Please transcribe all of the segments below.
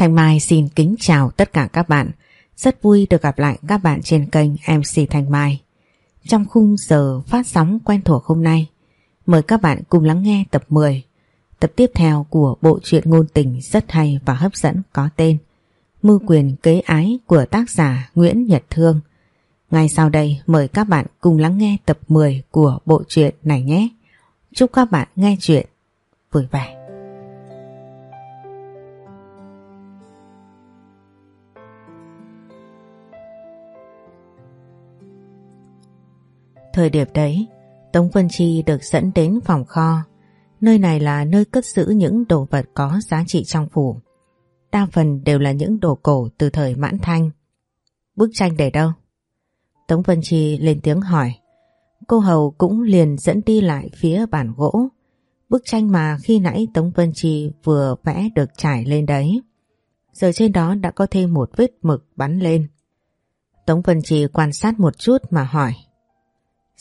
Thanh Mai xin kính chào tất cả các bạn. Rất vui được gặp lại các bạn trên kênh MC Thanh Mai. Trong khung giờ phát sóng quen thuộc hôm nay, mời các bạn cùng lắng nghe tập 10, tập tiếp theo của bộ truyện ngôn tình rất hay và hấp dẫn có tên Mưu quyền kế ái của tác giả Nguyễn Nhật Thương. Ngay sau đây mời các bạn cùng lắng nghe tập 10 của bộ truyện này nhé. Chúc các bạn nghe chuyện vui vẻ. Thời điểm đấy, Tống Vân Chi được dẫn đến phòng kho. Nơi này là nơi cất giữ những đồ vật có giá trị trong phủ. Đa phần đều là những đồ cổ từ thời mãn thanh. Bức tranh để đâu? Tống Vân Chi lên tiếng hỏi. Cô Hầu cũng liền dẫn đi lại phía bản gỗ. Bức tranh mà khi nãy Tống Vân Chi vừa vẽ được trải lên đấy. Giờ trên đó đã có thêm một vết mực bắn lên. Tống Vân Chi quan sát một chút mà hỏi.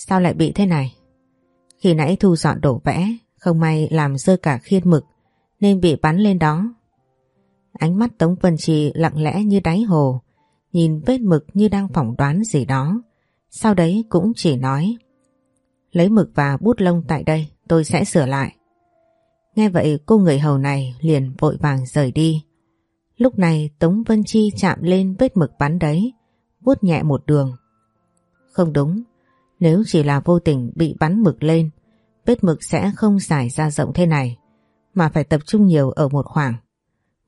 Sao lại bị thế này? Khi nãy thu dọn đổ vẽ, không may làm rơi cả khiên mực nên bị bắn lên đó. Ánh mắt Tống Vân Trì lặng lẽ như đáy hồ, nhìn vết mực như đang phỏng đoán gì đó. Sau đấy cũng chỉ nói Lấy mực và bút lông tại đây tôi sẽ sửa lại. Nghe vậy cô người hầu này liền vội vàng rời đi. Lúc này Tống Vân Chi chạm lên vết mực bắn đấy, vuốt nhẹ một đường. Không đúng, nếu chỉ là vô tình bị bắn mực lên, vết mực sẽ không dài ra rộng thế này, mà phải tập trung nhiều ở một khoảng.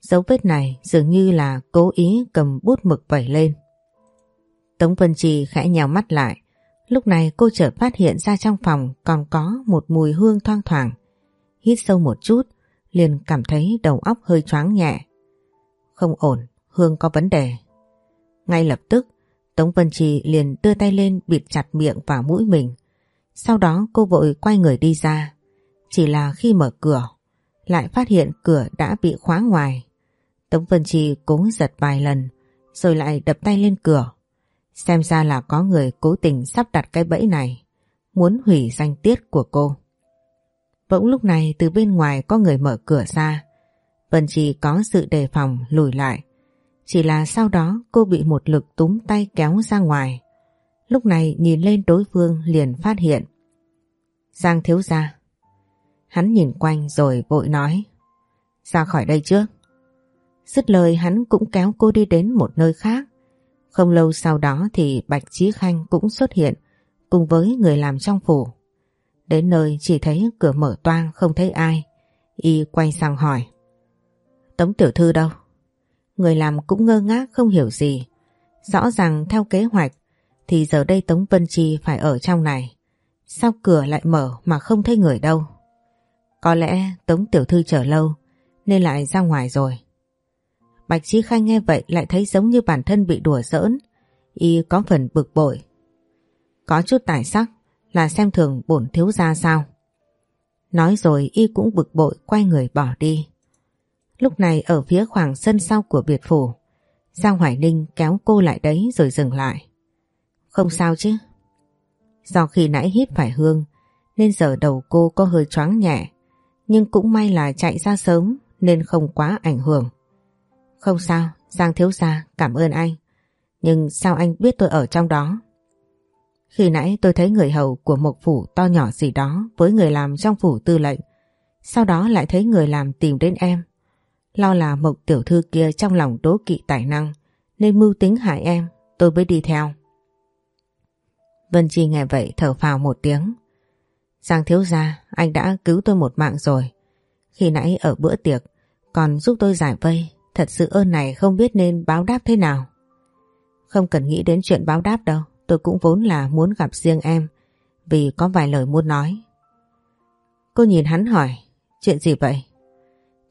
Dấu vết này dường như là cố ý cầm bút mực vẩy lên. Tống Vân Trì khẽ nhào mắt lại. Lúc này cô chợt phát hiện ra trong phòng còn có một mùi hương thoang thoảng. Hít sâu một chút, liền cảm thấy đầu óc hơi choáng nhẹ. Không ổn, hương có vấn đề. Ngay lập tức, Tống Vân Trì liền đưa tay lên bịt chặt miệng và mũi mình. Sau đó cô vội quay người đi ra. Chỉ là khi mở cửa, lại phát hiện cửa đã bị khóa ngoài. Tống Vân Trì cố giật vài lần, rồi lại đập tay lên cửa. Xem ra là có người cố tình sắp đặt cái bẫy này, muốn hủy danh tiết của cô. Bỗng lúc này từ bên ngoài có người mở cửa ra. Vân Trì có sự đề phòng lùi lại. Chỉ là sau đó cô bị một lực túm tay kéo ra ngoài. Lúc này nhìn lên đối phương liền phát hiện. Giang thiếu gia. Hắn nhìn quanh rồi vội nói. Ra khỏi đây trước. Dứt lời hắn cũng kéo cô đi đến một nơi khác. Không lâu sau đó thì Bạch Chí Khanh cũng xuất hiện, cùng với người làm trong phủ. Đến nơi chỉ thấy cửa mở toang không thấy ai. Y quay sang hỏi. Tống tiểu thư đâu? Người làm cũng ngơ ngác, không hiểu gì. Rõ ràng theo kế hoạch, thì giờ đây Tống Vân Chi phải ở trong này. Sao cửa lại mở mà không thấy người đâu? Có lẽ Tống Tiểu Thư chờ lâu, nên lại ra ngoài rồi. Bạch Chí Khanh nghe vậy lại thấy giống như bản thân bị đùa giỡn. Y có phần bực bội. Có chút tài sắc là xem thường bổn thiếu gia sao. Nói rồi Y cũng bực bội quay người bỏ đi. Lúc này ở phía khoảng sân sau của biệt phủ, Giang Hoài Ninh kéo cô lại đấy rồi dừng lại. Không sao chứ. Do khi nãy hít phải hương nên giờ đầu cô có hơi choáng nhẹ. Nhưng cũng may là chạy ra sớm nên không quá ảnh hưởng. Không sao, Giang thiếu gia, cảm ơn anh. Nhưng sao anh biết tôi ở trong đó? Khi nãy tôi thấy người hầu của một phủ to nhỏ gì đó với người làm trong phủ tư lệnh. Sau đó lại thấy người làm tìm đến em. Lo là mộc tiểu thư kia trong lòng đố kỵ tài năng nên mưu tính hại em, tôi mới đi theo. Vân Chi nghe vậy thở phào một tiếng. Giang thiếu gia, anh đã cứu tôi một mạng rồi. Khi nãy ở bữa tiệc, còn giúp tôi giải vây, thật sự ơn này không biết nên báo đáp thế nào. Không cần nghĩ đến chuyện báo đáp đâu, tôi cũng vốn là muốn gặp riêng em, vì có vài lời muốn nói. Cô nhìn hắn hỏi, chuyện gì vậy?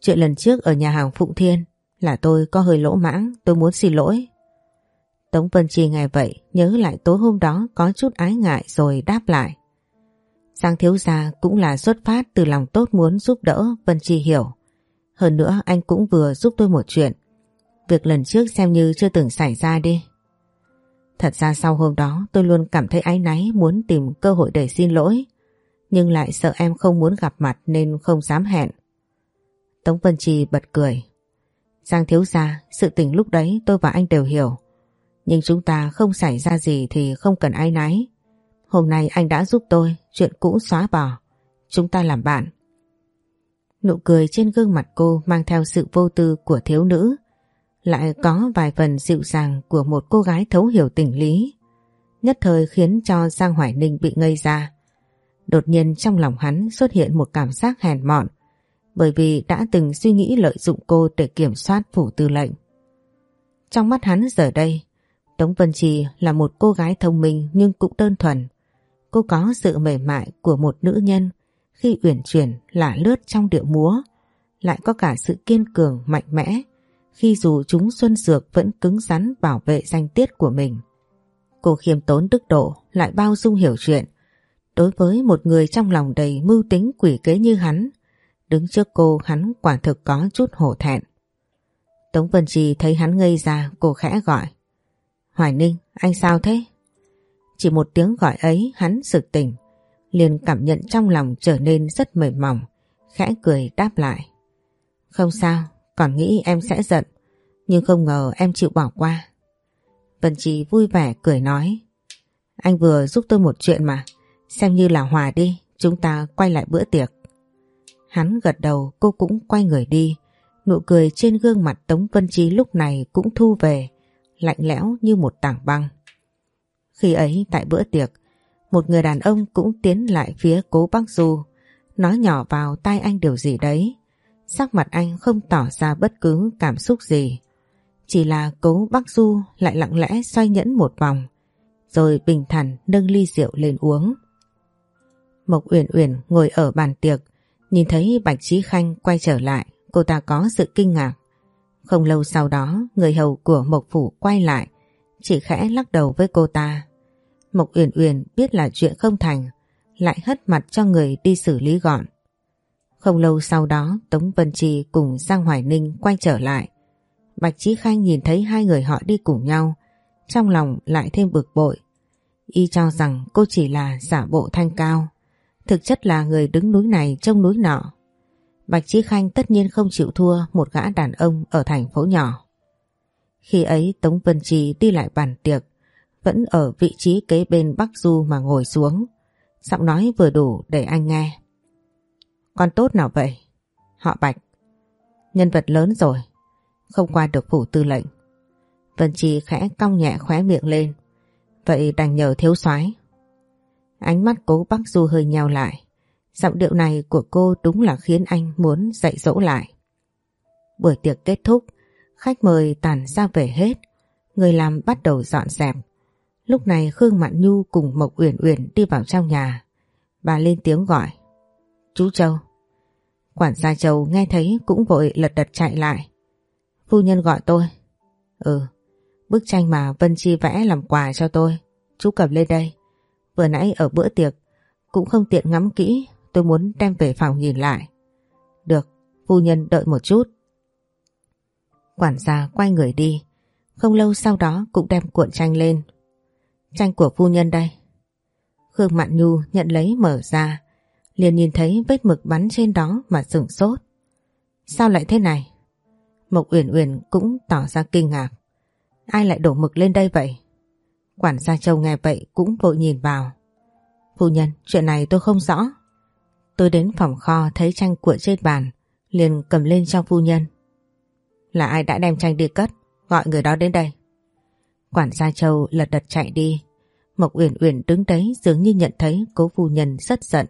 Chuyện lần trước ở nhà hàng Phụng Thiên là tôi có hơi lỗ mãng, tôi muốn xin lỗi. Tống Vân Chi nghe vậy, nhớ lại tối hôm đó có chút ái ngại rồi đáp lại. Giang thiếu gia cũng là xuất phát từ lòng tốt muốn giúp đỡ Vân Chi hiểu. Hơn nữa anh cũng vừa giúp tôi một chuyện. Việc lần trước xem như chưa từng xảy ra đi. Thật ra sau hôm đó tôi luôn cảm thấy áy náy muốn tìm cơ hội để xin lỗi. Nhưng lại sợ em không muốn gặp mặt nên không dám hẹn. Tống Vân Chi bật cười. Giang thiếu gia, sự tình lúc đấy tôi và anh đều hiểu. Nhưng chúng ta không xảy ra gì thì không cần ai náy. Hôm nay anh đã giúp tôi, chuyện cũ xóa bỏ. Chúng ta làm bạn. Nụ cười trên gương mặt cô mang theo sự vô tư của thiếu nữ, lại có vài phần dịu dàng của một cô gái thấu hiểu tình lý. Nhất thời khiến cho Giang Hoài Ninh bị ngây ra. Đột nhiên trong lòng hắn xuất hiện một cảm giác hèn mọn, bởi vì đã từng suy nghĩ lợi dụng cô để kiểm soát phủ tư lệnh. Trong mắt hắn giờ đây, Tống Vân Trì là một cô gái thông minh nhưng cũng đơn thuần. Cô có sự mềm mại của một nữ nhân khi uyển chuyển lả lướt trong điệu múa, lại có cả sự kiên cường mạnh mẽ khi dù chúng xuân dược vẫn cứng rắn bảo vệ danh tiết của mình. Cô khiêm tốn đức độ lại bao dung hiểu chuyện. Đối với một người trong lòng đầy mưu tính quỷ kế như hắn, đứng trước cô hắn quả thực có chút hổ thẹn. Tống Vân Trì thấy hắn ngây ra, cô khẽ gọi. Hoài Ninh, anh sao thế? Chỉ một tiếng gọi ấy hắn sực tỉnh, liền cảm nhận trong lòng trở nên rất mềm mỏng, khẽ cười đáp lại. Không sao, còn nghĩ em sẽ giận, nhưng không ngờ em chịu bỏ qua. Vân Trì vui vẻ cười nói. Anh vừa giúp tôi một chuyện mà, xem như là hòa đi, chúng ta quay lại bữa tiệc. Hắn gật đầu cô cũng quay người đi, nụ cười trên gương mặt Tống Vân Trí lúc này cũng thu về, lạnh lẽo như một tảng băng. Khi ấy tại bữa tiệc, một người đàn ông cũng tiến lại phía cố bác Du, nói nhỏ vào tai anh điều gì đấy. Sắc mặt anh không tỏ ra bất cứ cảm xúc gì. Chỉ là cố bác Du lại lặng lẽ xoay nhẫn một vòng, rồi bình thản nâng ly rượu lên uống. Mộc Uyển Uyển ngồi ở bàn tiệc, nhìn thấy Bạch Trí Khanh quay trở lại, cô ta có sự kinh ngạc. Không lâu sau đó, người hầu của Mộc Phủ quay lại, chỉ khẽ lắc đầu với cô ta. Mộc Uyển Uyển biết là chuyện không thành, lại hất mặt cho người đi xử lý gọn. Không lâu sau đó Tống Vân Trì cùng Giang Hoài Ninh quay trở lại. Bạch Trí Khanh nhìn thấy hai người họ đi cùng nhau, trong lòng lại thêm bực bội. Y cho rằng cô chỉ là giả bộ thanh cao, thực chất là người đứng núi này trông núi nọ. Bạch Chí Khanh tất nhiên không chịu thua một gã đàn ông ở thành phố nhỏ. Khi ấy Tống Vân Trì đi lại bàn tiệc, vẫn ở vị trí kế bên Bắc Du mà ngồi xuống. Giọng nói vừa đủ để anh nghe. Con tốt nào vậy? Họ Bạch. Nhân vật lớn rồi. Không qua được phủ tư lệnh. Vân Trì khẽ cong nhẹ khóe miệng lên. Vậy đành nhờ thiếu soái. Ánh mắt cố bác Du hơi nheo lại. Giọng điệu này của cô đúng là khiến anh muốn dạy dỗ lại. Buổi tiệc kết thúc, khách mời tàn ra về hết. Người làm bắt đầu dọn dẹp. Lúc này Khương Mạn Nhu cùng Mộc Uyển Uyển đi vào trong nhà. Bà lên tiếng gọi. Chú Châu. Quản gia Châu nghe thấy cũng vội lật đật chạy lại. Phu nhân gọi tôi. Ừ, bức tranh mà Vân Chi vẽ làm quà cho tôi. Chú cầm lên đây. Vừa nãy ở bữa tiệc cũng không tiện ngắm kỹ. Tôi muốn đem về phòng nhìn lại. Được, phu nhân đợi một chút. Quản gia quay người đi. Không lâu sau đó cũng đem cuộn tranh lên Tranh của phu nhân đây. Khương Mạn Nhu nhận lấy mở ra, liền nhìn thấy vết mực bắn trên đó mà sửng sốt. Sao lại thế này? Mộc Uyển Uyển cũng tỏ ra kinh ngạc. Ai lại đổ mực lên đây vậy? Quản gia Châu nghe vậy cũng vội nhìn vào. Phu nhân, chuyện này tôi không rõ. Tôi đến phòng kho thấy tranh cuộn trên bàn, liền cầm lên cho phu nhân. Là ai đã đem tranh đi cất, gọi người đó đến đây. Quản gia Châu lật đật chạy đi. Mộc Uyển Uyển đứng đấy dường như nhận thấy cố phu nhân rất giận.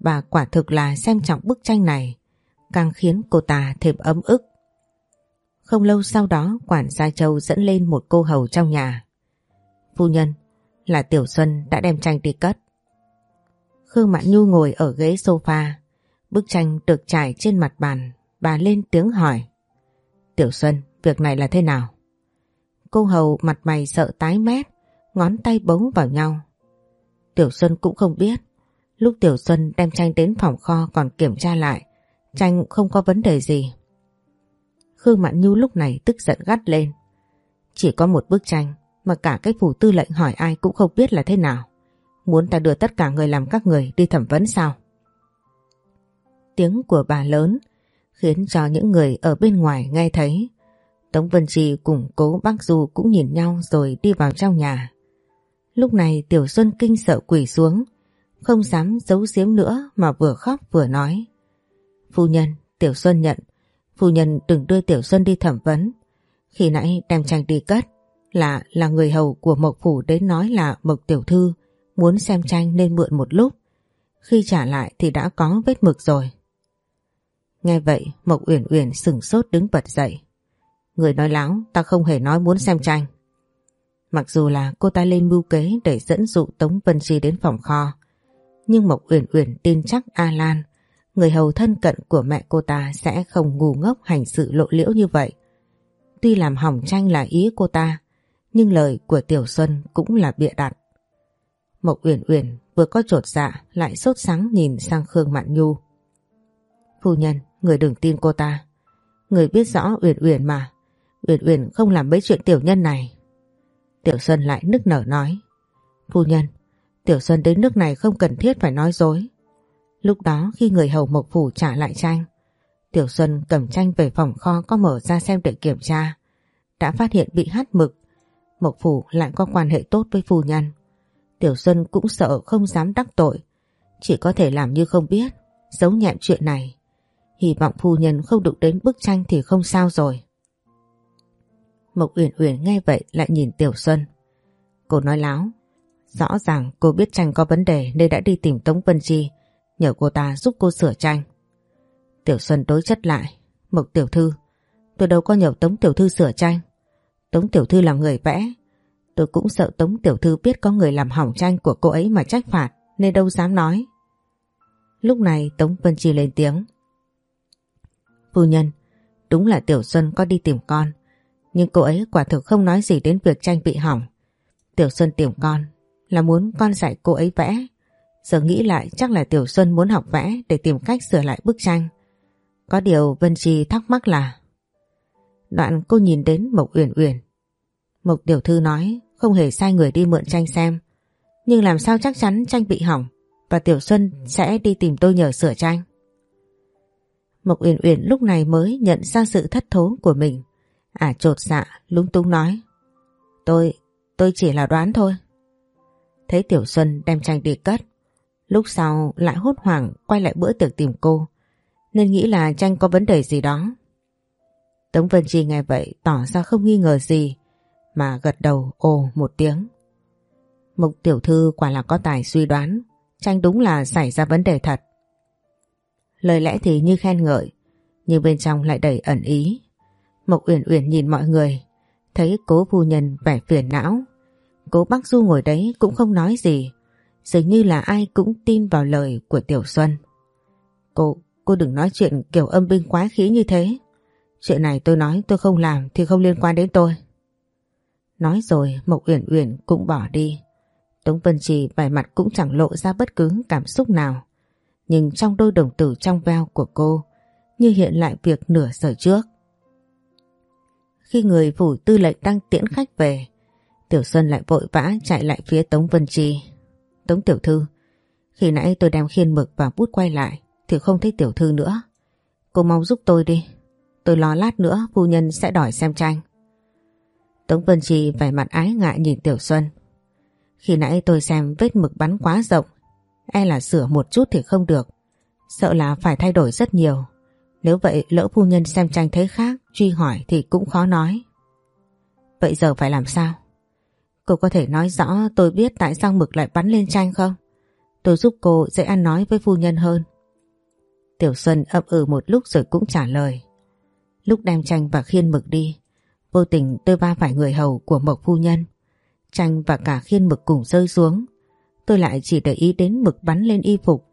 Bà quả thực là xem trọng bức tranh này, càng khiến cô ta thêm ấm ức. Không lâu sau đó quản gia Châu dẫn lên một cô hầu trong nhà. Phu nhân, là Tiểu Xuân đã đem tranh đi cất. Khương Mạn Nhu ngồi ở ghế sofa, bức tranh được trải trên mặt bàn, bà lên tiếng hỏi. Tiểu Xuân, việc này là thế nào? Cô hầu mặt mày sợ tái mét, ngón tay bấu vào nhau. Tiểu Xuân cũng không biết. Lúc Tiểu Xuân đem tranh đến phòng kho còn kiểm tra lại, tranh không có vấn đề gì. Khương Mạn Nhu lúc này tức giận gắt lên. Chỉ có một bức tranh mà cả cái phủ tư lệnh hỏi ai cũng không biết là thế nào. Muốn ta đưa tất cả người làm các người đi thẩm vấn sao? Tiếng của bà lớn khiến cho những người ở bên ngoài nghe thấy Tống Vân Trì cùng cố bác Du cũng nhìn nhau rồi đi vào trong nhà. Lúc này Tiểu Xuân kinh sợ quỷ xuống, không dám giấu giếm nữa mà vừa khóc vừa nói. Phu nhân, Tiểu Xuân nhận, phu nhân đừng đưa Tiểu Xuân đi thẩm vấn. Khi nãy đem tranh đi cất, là là người hầu của Mộc Phủ đến nói là Mộc Tiểu Thư muốn xem tranh nên mượn một lúc. Khi trả lại thì đã có vết mực rồi. Nghe vậy Mộc Uyển Uyển sừng sốt đứng bật dậy. Người nói láo ta không hề nói muốn xem tranh. Mặc dù là cô ta lên mưu kế để dẫn dụ Tống Vân Chi đến phòng kho, nhưng Mộc Uyển Uyển tin chắc A Lan, người hầu thân cận của mẹ cô ta sẽ không ngu ngốc hành sự lộ liễu như vậy. Tuy làm hỏng tranh là ý cô ta, nhưng lời của Tiểu Xuân cũng là bịa đặt. Mộc Uyển Uyển vừa có trột dạ lại sốt sắng nhìn sang Khương Mạn Nhu. Phu nhân, người đừng tin cô ta. Người biết rõ Uyển Uyển mà. Uyển Uyển không làm mấy chuyện tiểu nhân này. Tiểu Xuân lại nức nở nói. Phu nhân, Tiểu Xuân đến nước này không cần thiết phải nói dối. Lúc đó khi người hầu Mộc Phủ trả lại tranh, Tiểu Xuân cầm tranh về phòng kho có mở ra xem để kiểm tra. Đã phát hiện bị hắt mực. Mộc Phủ lại có quan hệ tốt với phu nhân. Tiểu Xuân cũng sợ không dám đắc tội. Chỉ có thể làm như không biết, giấu nhẹm chuyện này. Hy vọng phu nhân không đụng đến bức tranh thì không sao rồi. Mộc Uyển Uyển nghe vậy lại nhìn Tiểu Xuân. Cô nói láo. Rõ ràng cô biết tranh có vấn đề nên đã đi tìm Tống Vân Chi nhờ cô ta giúp cô sửa tranh. Tiểu Xuân đối chất lại. Mộc Tiểu Thư, tôi đâu có nhờ Tống Tiểu Thư sửa tranh. Tống Tiểu Thư là người vẽ. Tôi cũng sợ Tống Tiểu Thư biết có người làm hỏng tranh của cô ấy mà trách phạt nên đâu dám nói. Lúc này Tống Vân Chi lên tiếng. Phu nhân, đúng là Tiểu Xuân có đi tìm con. Nhưng cô ấy quả thực không nói gì đến việc tranh bị hỏng. Tiểu Xuân tìm con là muốn con dạy cô ấy vẽ. Giờ nghĩ lại chắc là Tiểu Xuân muốn học vẽ để tìm cách sửa lại bức tranh. Có điều Vân Chi thắc mắc là Đoạn cô nhìn đến Mộc Uyển Uyển. Mộc Tiểu Thư nói không hề sai người đi mượn tranh xem. Nhưng làm sao chắc chắn tranh bị hỏng và Tiểu Xuân sẽ đi tìm tôi nhờ sửa tranh. Mộc Uyển Uyển lúc này mới nhận ra sự thất thố của mình. À trột dạ, lúng túng nói. Tôi, tôi chỉ là đoán thôi. Thấy Tiểu Xuân đem tranh đi cất. Lúc sau lại hốt hoảng quay lại bữa tiệc tìm cô. Nên nghĩ là tranh có vấn đề gì đó. Tống Vân Chi nghe vậy tỏ ra không nghi ngờ gì. Mà gật đầu ồ một tiếng. Mục tiểu thư quả là có tài suy đoán. Tranh đúng là xảy ra vấn đề thật. Lời lẽ thì như khen ngợi, nhưng bên trong lại đầy ẩn ý. Mộc Uyển Uyển nhìn mọi người, thấy cố phu nhân vẻ phiền não. Cố bác Du ngồi đấy cũng không nói gì, dường như là ai cũng tin vào lời của Tiểu Xuân. Cô, cô đừng nói chuyện kiểu âm binh quá khí như thế. Chuyện này tôi nói tôi không làm thì không liên quan đến tôi. Nói rồi Mộc Uyển Uyển cũng bỏ đi. Tống Vân Trì vẻ mặt cũng chẳng lộ ra bất cứ cảm xúc nào nhưng trong đôi đồng tử trong veo của cô như hiện lại việc nửa giờ trước. Khi người phủ tư lệnh đang tiễn khách về, Tiểu Xuân lại vội vã chạy lại phía Tống Vân Chi. Tống Tiểu Thư, khi nãy tôi đem khiên mực và bút quay lại thì không thấy Tiểu Thư nữa. Cô mau giúp tôi đi, tôi lo lát nữa phu nhân sẽ đòi xem tranh. Tống Vân Chi vẻ mặt ái ngại nhìn Tiểu Xuân. Khi nãy tôi xem vết mực bắn quá rộng E là sửa một chút thì không được. Sợ là phải thay đổi rất nhiều. Nếu vậy, lỡ phu nhân xem tranh thấy khác, Truy hỏi thì cũng khó nói. Vậy giờ phải làm sao? Cô có thể nói rõ tôi biết tại sao mực lại bắn lên tranh không? Tôi giúp cô dễ ăn nói với phu nhân hơn. Tiểu Xuân ấp ừ một lúc rồi cũng trả lời. Lúc đem tranh và khiên mực đi Vô tình tôi va phải người hầu của Mộc phu nhân Tranh và cả khiên mực cùng rơi xuống Tôi lại chỉ để ý đến mực bắn lên y phục.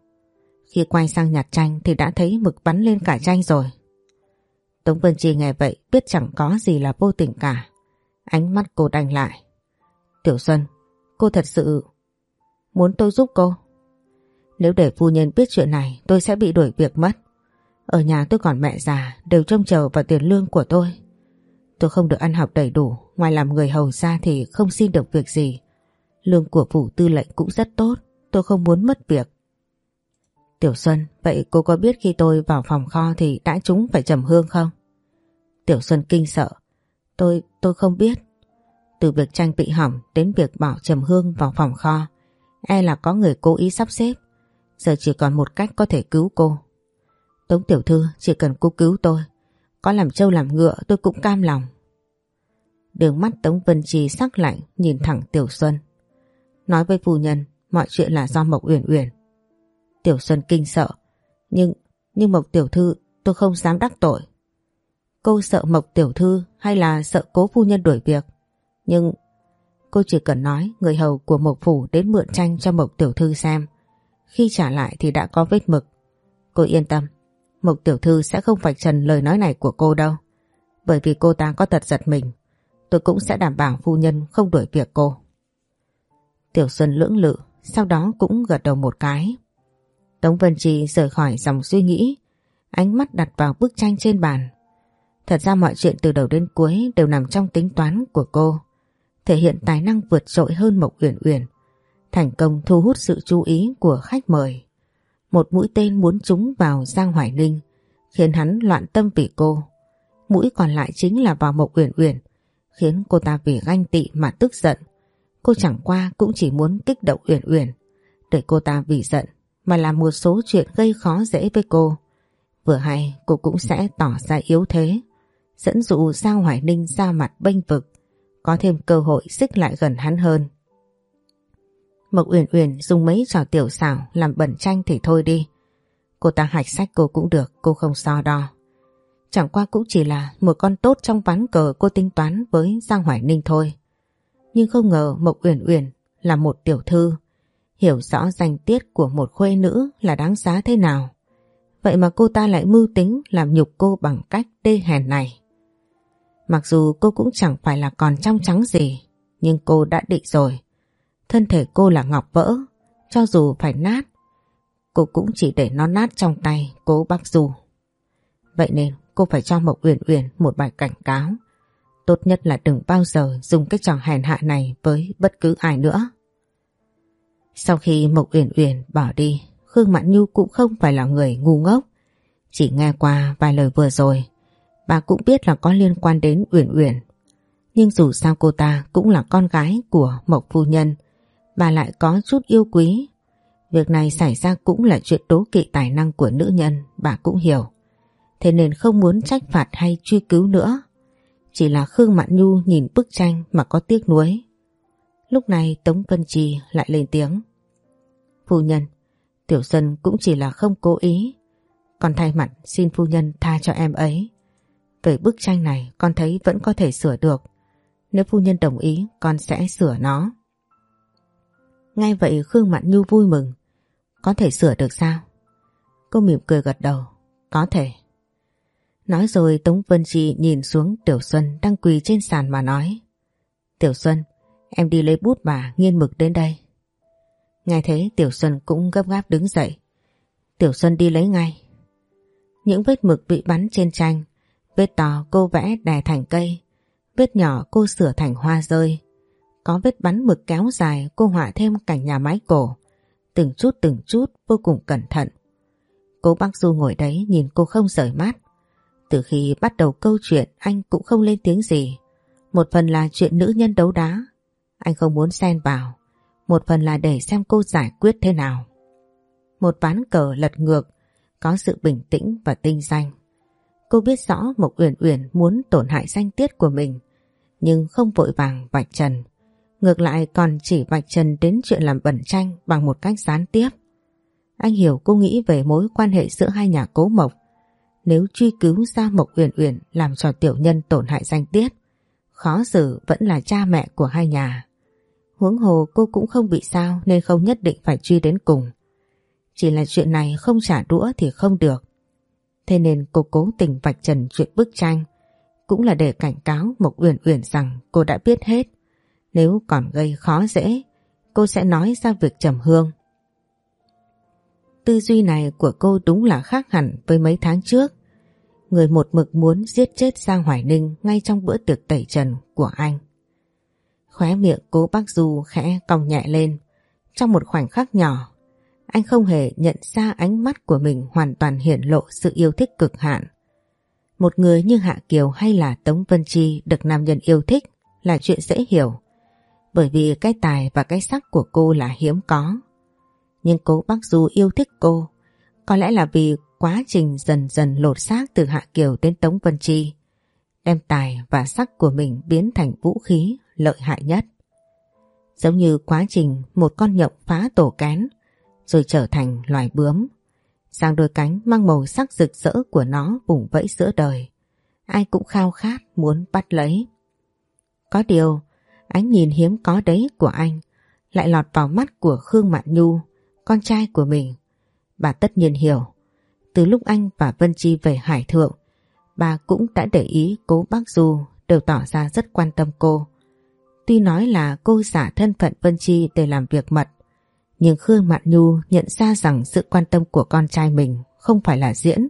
Khi quay sang nhặt tranh thì đã thấy mực bắn lên cả tranh rồi. Tống Vân Chi nghe vậy biết chẳng có gì là vô tình cả. Ánh mắt cô đành lại. Tiểu Xuân, cô thật sự muốn tôi giúp cô. Nếu để phu nhân biết chuyện này tôi sẽ bị đuổi việc mất. Ở nhà tôi còn mẹ già đều trông chờ vào tiền lương của tôi. Tôi không được ăn học đầy đủ, ngoài làm người hầu ra thì không xin được việc gì. Lương của phủ tư lệnh cũng rất tốt, tôi không muốn mất việc. Tiểu Xuân, vậy cô có biết khi tôi vào phòng kho thì đã chúng phải trầm hương không? Tiểu Xuân kinh sợ, Tôi, tôi không biết. Từ việc tranh bị hỏng đến việc bảo Trầm Hương vào phòng kho, e là có người cố ý sắp xếp. Giờ chỉ còn một cách có thể cứu cô. Tống Tiểu Thư chỉ cần cô cứu tôi. Có làm trâu làm ngựa tôi cũng cam lòng. Đường mắt Tống Vân Trì sắc lạnh nhìn thẳng Tiểu Xuân. Nói với phu nhân mọi chuyện là do Mộc Uyển Uyển. Tiểu Xuân kinh sợ. Nhưng, nhưng Mộc Tiểu Thư tôi không dám đắc tội. Cô sợ Mộc Tiểu Thư hay là sợ cố phu nhân đuổi việc? Nhưng cô chỉ cần nói người hầu của Mộc Phủ đến mượn tranh cho Mộc Tiểu Thư xem. Khi trả lại thì đã có vết mực. Cô yên tâm, Mộc Tiểu Thư sẽ không vạch trần lời nói này của cô đâu. Bởi vì cô ta có tật giật mình. Tôi cũng sẽ đảm bảo phu nhân không đuổi việc cô. Tiểu Xuân lưỡng lự, sau đó cũng gật đầu một cái. Tống Vân Trì rời khỏi dòng suy nghĩ, ánh mắt đặt vào bức tranh trên bàn. Thật ra mọi chuyện từ đầu đến cuối đều nằm trong tính toán của cô, thể hiện tài năng vượt trội hơn Mộc Uyển Uyển, thành công thu hút sự chú ý của khách mời. Một mũi tên muốn trúng vào Giang Hoài Ninh, khiến hắn loạn tâm vì cô. Mũi còn lại chính là vào Mộc Uyển Uyển, khiến cô ta vì ganh tị mà tức giận. Cô chẳng qua cũng chỉ muốn kích động Uyển Uyển, để cô ta vì giận mà làm một số chuyện gây khó dễ với cô. Vừa hay cô cũng sẽ tỏ ra yếu thế, dẫn dụ Giang Hoài Ninh ra mặt bênh vực, có thêm cơ hội xích lại gần hắn hơn. Mộc Uyển Uyển dùng mấy trò tiểu xảo làm bẩn tranh thì thôi đi. Cô ta hạch sách cô cũng được, cô không so đo. Chẳng qua cũng chỉ là một con tốt trong ván cờ cô tính toán với Giang Hoài Ninh thôi. Nhưng không ngờ Mộc Uyển Uyển là một tiểu thư, hiểu rõ danh tiết của một khuê nữ là đáng giá thế nào. Vậy mà cô ta lại mưu tính làm nhục cô bằng cách đê hèn này. Mặc dù cô cũng chẳng phải là còn trong trắng gì, nhưng cô đã định rồi. Thân thể cô là ngọc vỡ, cho dù phải nát, cô cũng chỉ để nó nát trong tay cố bác Du. Vậy nên cô phải cho Mộc Uyển Uyển một bài cảnh cáo. Tốt nhất là đừng bao giờ dùng cái trò hèn hạ này với bất cứ ai nữa. Sau khi Mộc Uyển Uyển bỏ đi, Khương Mạn Nhu cũng không phải là người ngu ngốc. Chỉ nghe qua vài lời vừa rồi, bà cũng biết là có liên quan đến Uyển Uyển. Nhưng dù sao cô ta cũng là con gái của Mộc Phu Nhân, bà lại có chút yêu quý. Việc này xảy ra cũng là chuyện đố kỵ tài năng của nữ nhân, bà cũng hiểu. Thế nên không muốn trách phạt hay truy cứu nữa. Chỉ là Khương Mạn Nhu nhìn bức tranh mà có tiếc nuối. Lúc này Tống Vân Trì lại lên tiếng. Phu nhân, Tiểu dân cũng chỉ là không cố ý. Còn thay mặt xin phu nhân tha cho em ấy. Về bức tranh này con thấy vẫn có thể sửa được. Nếu phu nhân đồng ý con sẽ sửa nó. Ngay vậy Khương Mạn Nhu vui mừng. Có thể sửa được sao? Cô mỉm cười gật đầu. Có thể. Nói rồi Tống Vân Chi nhìn xuống Tiểu Xuân đang quỳ trên sàn mà nói. Tiểu Xuân, em đi lấy bút và nghiên mực đến đây. Nghe thế Tiểu Xuân cũng gấp gáp đứng dậy. Tiểu Xuân đi lấy ngay. Những vết mực bị bắn trên tranh, vết to cô vẽ đè thành cây, vết nhỏ cô sửa thành hoa rơi. Có vết bắn mực kéo dài cô họa thêm cảnh nhà mái cổ, từng chút từng chút vô cùng cẩn thận. Cô bác Du ngồi đấy nhìn cô không rời mắt. Từ khi bắt đầu câu chuyện anh cũng không lên tiếng gì. Một phần là chuyện nữ nhân đấu đá. Anh không muốn xen vào. Một phần là để xem cô giải quyết thế nào. Một ván cờ lật ngược, có sự bình tĩnh và tinh danh. Cô biết rõ Mộc Uyển Uyển muốn tổn hại danh tiết của mình, nhưng không vội vàng vạch trần. Ngược lại còn chỉ vạch trần đến chuyện làm bẩn tranh bằng một cách gián tiếp. Anh hiểu cô nghĩ về mối quan hệ giữa hai nhà cố Mộc. Nếu truy cứu ra Mộc Uyển Uyển làm cho tiểu nhân tổn hại danh tiết, khó xử vẫn là cha mẹ của hai nhà. Huống hồ cô cũng không bị sao nên không nhất định phải truy đến cùng. Chỉ là chuyện này không trả đũa thì không được. Thế nên cô cố tình vạch trần chuyện bức tranh cũng là để cảnh cáo Mộc Uyển Uyển rằng cô đã biết hết. Nếu còn gây khó dễ, cô sẽ nói ra việc trầm hương. Tư duy này của cô đúng là khác hẳn với mấy tháng trước. Người một mực muốn giết chết Giang Hoài Ninh ngay trong bữa tiệc tẩy trần của anh. Khóe miệng cố bác Du khẽ cong nhẹ lên. Trong một khoảnh khắc nhỏ, anh không hề nhận ra ánh mắt của mình hoàn toàn hiển lộ sự yêu thích cực hạn. Một người như Hạ Kiều hay là Tống Vân Chi được nam nhân yêu thích là chuyện dễ hiểu. Bởi vì cái tài và cái sắc của cô là hiếm có. Nhưng cố Bắc Du yêu thích cô. Có lẽ là vì quá trình dần dần lột xác từ Hạ Kiều đến Tống Vân Chi. Đem tài và sắc của mình biến thành vũ khí lợi hại nhất. Giống như quá trình một con nhộng phá tổ kén rồi trở thành loài bướm. Sang đôi cánh mang màu sắc rực rỡ của nó vùng vẫy giữa đời. Ai cũng khao khát muốn bắt lấy. Có điều, ánh nhìn hiếm có đấy của anh lại lọt vào mắt của Khương Mạn Nhu, con trai của mình. Bà tất nhiên hiểu. Từ lúc anh và Vân Chi về Hải Thượng, bà cũng đã để ý cố bác Du đều tỏ ra rất quan tâm cô. Tuy nói là cô giả thân phận Vân Chi để làm việc mật, nhưng Khương Mạn Nhu nhận ra rằng sự quan tâm của con trai mình không phải là diễn.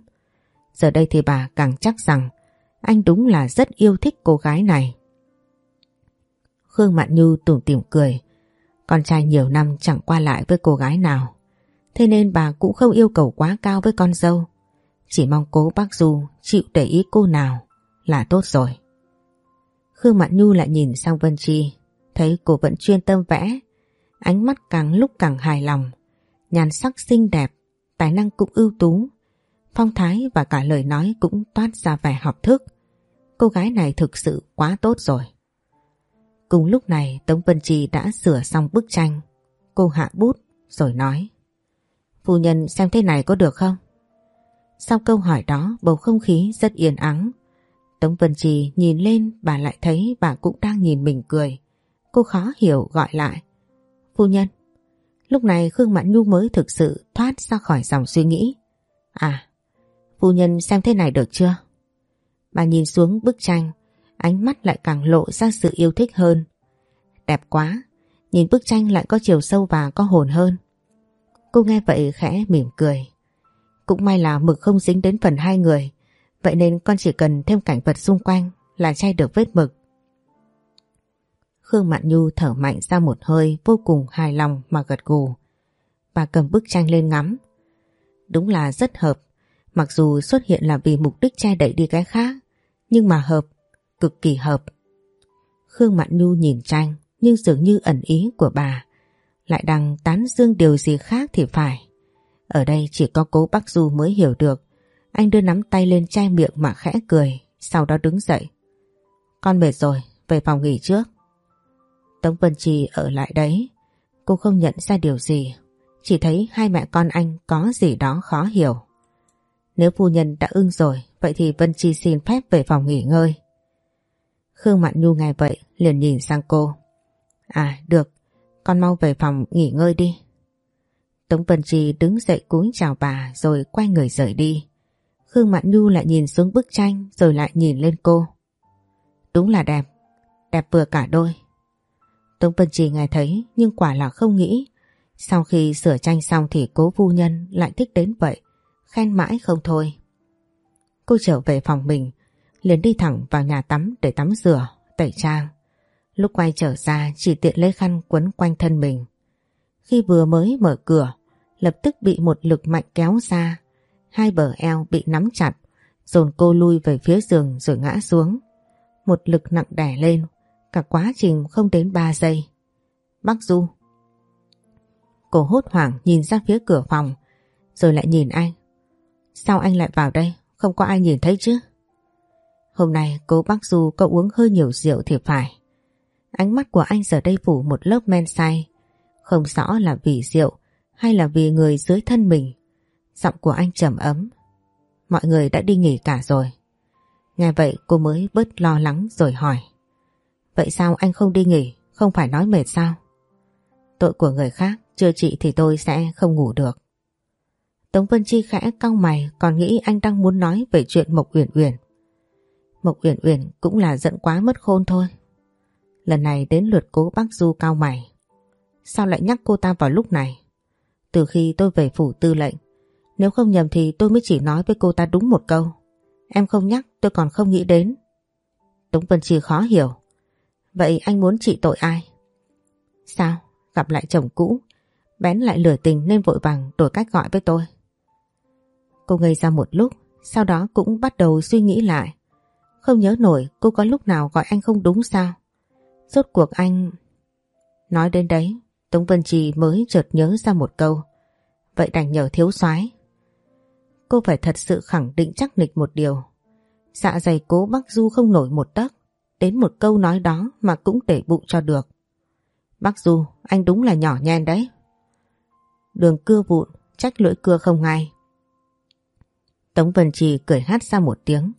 Giờ đây thì bà càng chắc rằng anh đúng là rất yêu thích cô gái này. Khương Mạn Nhu tủm tỉm cười. Con trai nhiều năm chẳng qua lại với cô gái nào. Thế nên bà cũng không yêu cầu quá cao với con dâu. Chỉ mong cố bác Du chịu để ý cô nào là tốt rồi. Khương Mạn Nhu lại nhìn sang Vân Chi, thấy cô vẫn chuyên tâm vẽ, ánh mắt càng lúc càng hài lòng, nhàn sắc xinh đẹp, tài năng cũng ưu tú, phong thái và cả lời nói cũng toát ra vẻ học thức. Cô gái này thực sự quá tốt rồi. Cùng lúc này Tống Vân Chi đã sửa xong bức tranh, cô hạ bút rồi nói Phu nhân xem thế này có được không? Sau câu hỏi đó bầu không khí rất yên ắng. Tống Vân Trì nhìn lên bà lại thấy bà cũng đang nhìn mình cười. Cô khó hiểu gọi lại. Phu nhân. Lúc này Khương Mạn Nhu mới thực sự thoát ra khỏi dòng suy nghĩ. À, phu nhân xem thế này được chưa? Bà nhìn xuống bức tranh, ánh mắt lại càng lộ ra sự yêu thích hơn. Đẹp quá, nhìn bức tranh lại có chiều sâu và có hồn hơn. Cô nghe vậy khẽ mỉm cười. Cũng may là mực không dính đến phần hai người, vậy nên con chỉ cần thêm cảnh vật xung quanh là chay được vết mực. Khương Mạn Nhu thở mạnh ra một hơi vô cùng hài lòng mà gật gù. Bà cầm bức tranh lên ngắm. Đúng là rất hợp, mặc dù xuất hiện là vì mục đích che đậy đi cái khác, nhưng mà hợp, cực kỳ hợp. Khương Mạn Nhu nhìn tranh nhưng dường như ẩn ý của bà lại đang tán dương điều gì khác thì phải. Ở đây chỉ có cố Bắc Du mới hiểu được. Anh đưa nắm tay lên chai miệng mà khẽ cười, sau đó đứng dậy. Con mệt rồi, về phòng nghỉ trước. Tống Vân Trì ở lại đấy. Cô không nhận ra điều gì, chỉ thấy hai mẹ con anh có gì đó khó hiểu. Nếu phu nhân đã ưng rồi, vậy thì Vân Chi xin phép về phòng nghỉ ngơi. Khương Mạn Nhu nghe vậy, liền nhìn sang cô. À, được, con mau về phòng nghỉ ngơi đi. Tống Vân Chi đứng dậy cúi chào bà rồi quay người rời đi. Khương Mạn Nhu lại nhìn xuống bức tranh rồi lại nhìn lên cô. Đúng là đẹp, đẹp vừa cả đôi. Tống Vân Chi nghe thấy nhưng quả là không nghĩ. Sau khi sửa tranh xong thì cố phu nhân lại thích đến vậy, khen mãi không thôi. Cô trở về phòng mình, liền đi thẳng vào nhà tắm để tắm rửa, tẩy trang. Lúc quay trở ra chỉ tiện lấy khăn quấn quanh thân mình. Khi vừa mới mở cửa, lập tức bị một lực mạnh kéo ra. Hai bờ eo bị nắm chặt, dồn cô lui về phía giường rồi ngã xuống. Một lực nặng đè lên, cả quá trình không đến 3 giây. Bác Du. Cô hốt hoảng nhìn ra phía cửa phòng, rồi lại nhìn anh. Sao anh lại vào đây? Không có ai nhìn thấy chứ? Hôm nay cô bác Du có uống hơi nhiều rượu thì phải. Ánh mắt của anh giờ đây phủ một lớp men say. Không rõ là vì rượu hay là vì người dưới thân mình. Giọng của anh trầm ấm. Mọi người đã đi nghỉ cả rồi. Nghe vậy cô mới bớt lo lắng rồi hỏi. Vậy sao anh không đi nghỉ, không phải nói mệt sao? Tội của người khác, chưa trị thì tôi sẽ không ngủ được. Tống Vân Chi khẽ cong mày còn nghĩ anh đang muốn nói về chuyện Mộc Uyển Uyển. Mộc Uyển Uyển cũng là giận quá mất khôn thôi. Lần này đến lượt cố bác Du cao mày. Sao lại nhắc cô ta vào lúc này? Từ khi tôi về phủ tư lệnh, nếu không nhầm thì tôi mới chỉ nói với cô ta đúng một câu. Em không nhắc tôi còn không nghĩ đến. Tống Vân Chi khó hiểu. Vậy anh muốn trị tội ai? Sao? Gặp lại chồng cũ, bén lại lửa tình nên vội vàng đổi cách gọi với tôi. Cô ngây ra một lúc, Sau đó cũng bắt đầu suy nghĩ lại. Không nhớ nổi cô có lúc nào gọi anh không đúng sao? Rốt cuộc anh... Nói đến đấy, Tống Vân Trì mới chợt nhớ ra một câu. Vậy đành nhờ thiếu soái Cô phải thật sự khẳng định chắc nịch một điều. Dạ dày cố Bắc Du không nổi một tấc. Đến một câu nói đó mà cũng để bụng cho được. Bắc Du, anh đúng là nhỏ nhen đấy. Đường cưa vụn, trách lưỡi cưa không ngay. Tống Vân Trì cười hát ra một tiếng.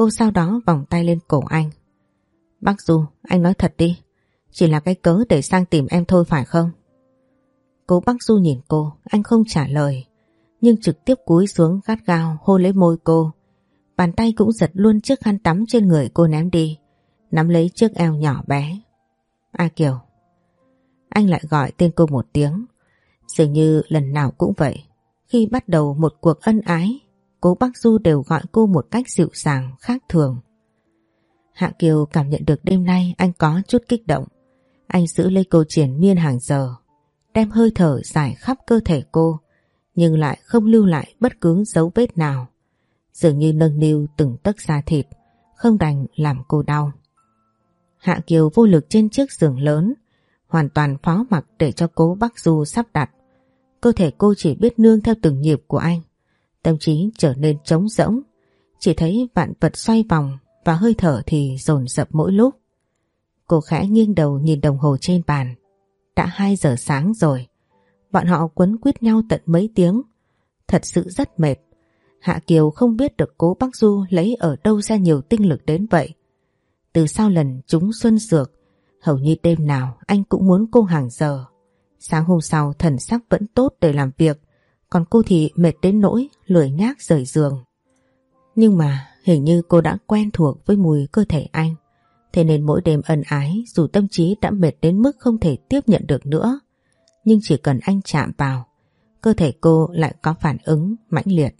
Cô sau đó vòng tay lên cổ anh. Bác Du, anh nói thật đi. Chỉ là cái cớ để sang tìm em thôi phải không? Cố bác Du nhìn cô, anh không trả lời. Nhưng trực tiếp cúi xuống gắt gao hôn lấy môi cô. Bàn tay cũng giật luôn chiếc khăn tắm trên người cô ném đi. Nắm lấy chiếc eo nhỏ bé. A Kiều. Anh lại gọi tên cô một tiếng. Dường như lần nào cũng vậy. Khi bắt đầu một cuộc ân ái, cố Bắc Du đều gọi cô một cách dịu dàng, khác thường. Hạ Kiều cảm nhận được đêm nay anh có chút kích động. Anh giữ lấy cô triển miên hàng giờ, đem hơi thở dài khắp cơ thể cô, nhưng lại không lưu lại bất cứ dấu vết nào. Dường như nâng niu từng tấc da thịt, không đành làm cô đau. Hạ Kiều vô lực trên chiếc giường lớn, hoàn toàn phó mặc để cho cố Bắc Du sắp đặt. Cơ thể cô chỉ biết nương theo từng nhịp của anh. Tâm trí trở nên trống rỗng, chỉ thấy vạn vật xoay vòng và hơi thở thì dồn dập mỗi lúc. Cô khẽ nghiêng đầu nhìn đồng hồ trên bàn. Đã 2 giờ sáng rồi. Bọn họ quấn quýt nhau tận mấy tiếng. Thật sự rất mệt. Hạ Kiều không biết được cố Bắc Du lấy ở đâu ra nhiều tinh lực đến vậy. Từ sau lần chúng xuân dược, hầu như đêm nào anh cũng muốn cô hàng giờ. Sáng hôm sau thần sắc vẫn tốt để làm việc, còn cô thì mệt đến nỗi lười nhác rời giường. Nhưng mà hình như cô đã quen thuộc với mùi cơ thể anh. Thế nên mỗi đêm ân ái dù tâm trí đã mệt đến mức không thể tiếp nhận được nữa. Nhưng chỉ cần anh chạm vào, cơ thể cô lại có phản ứng mãnh liệt.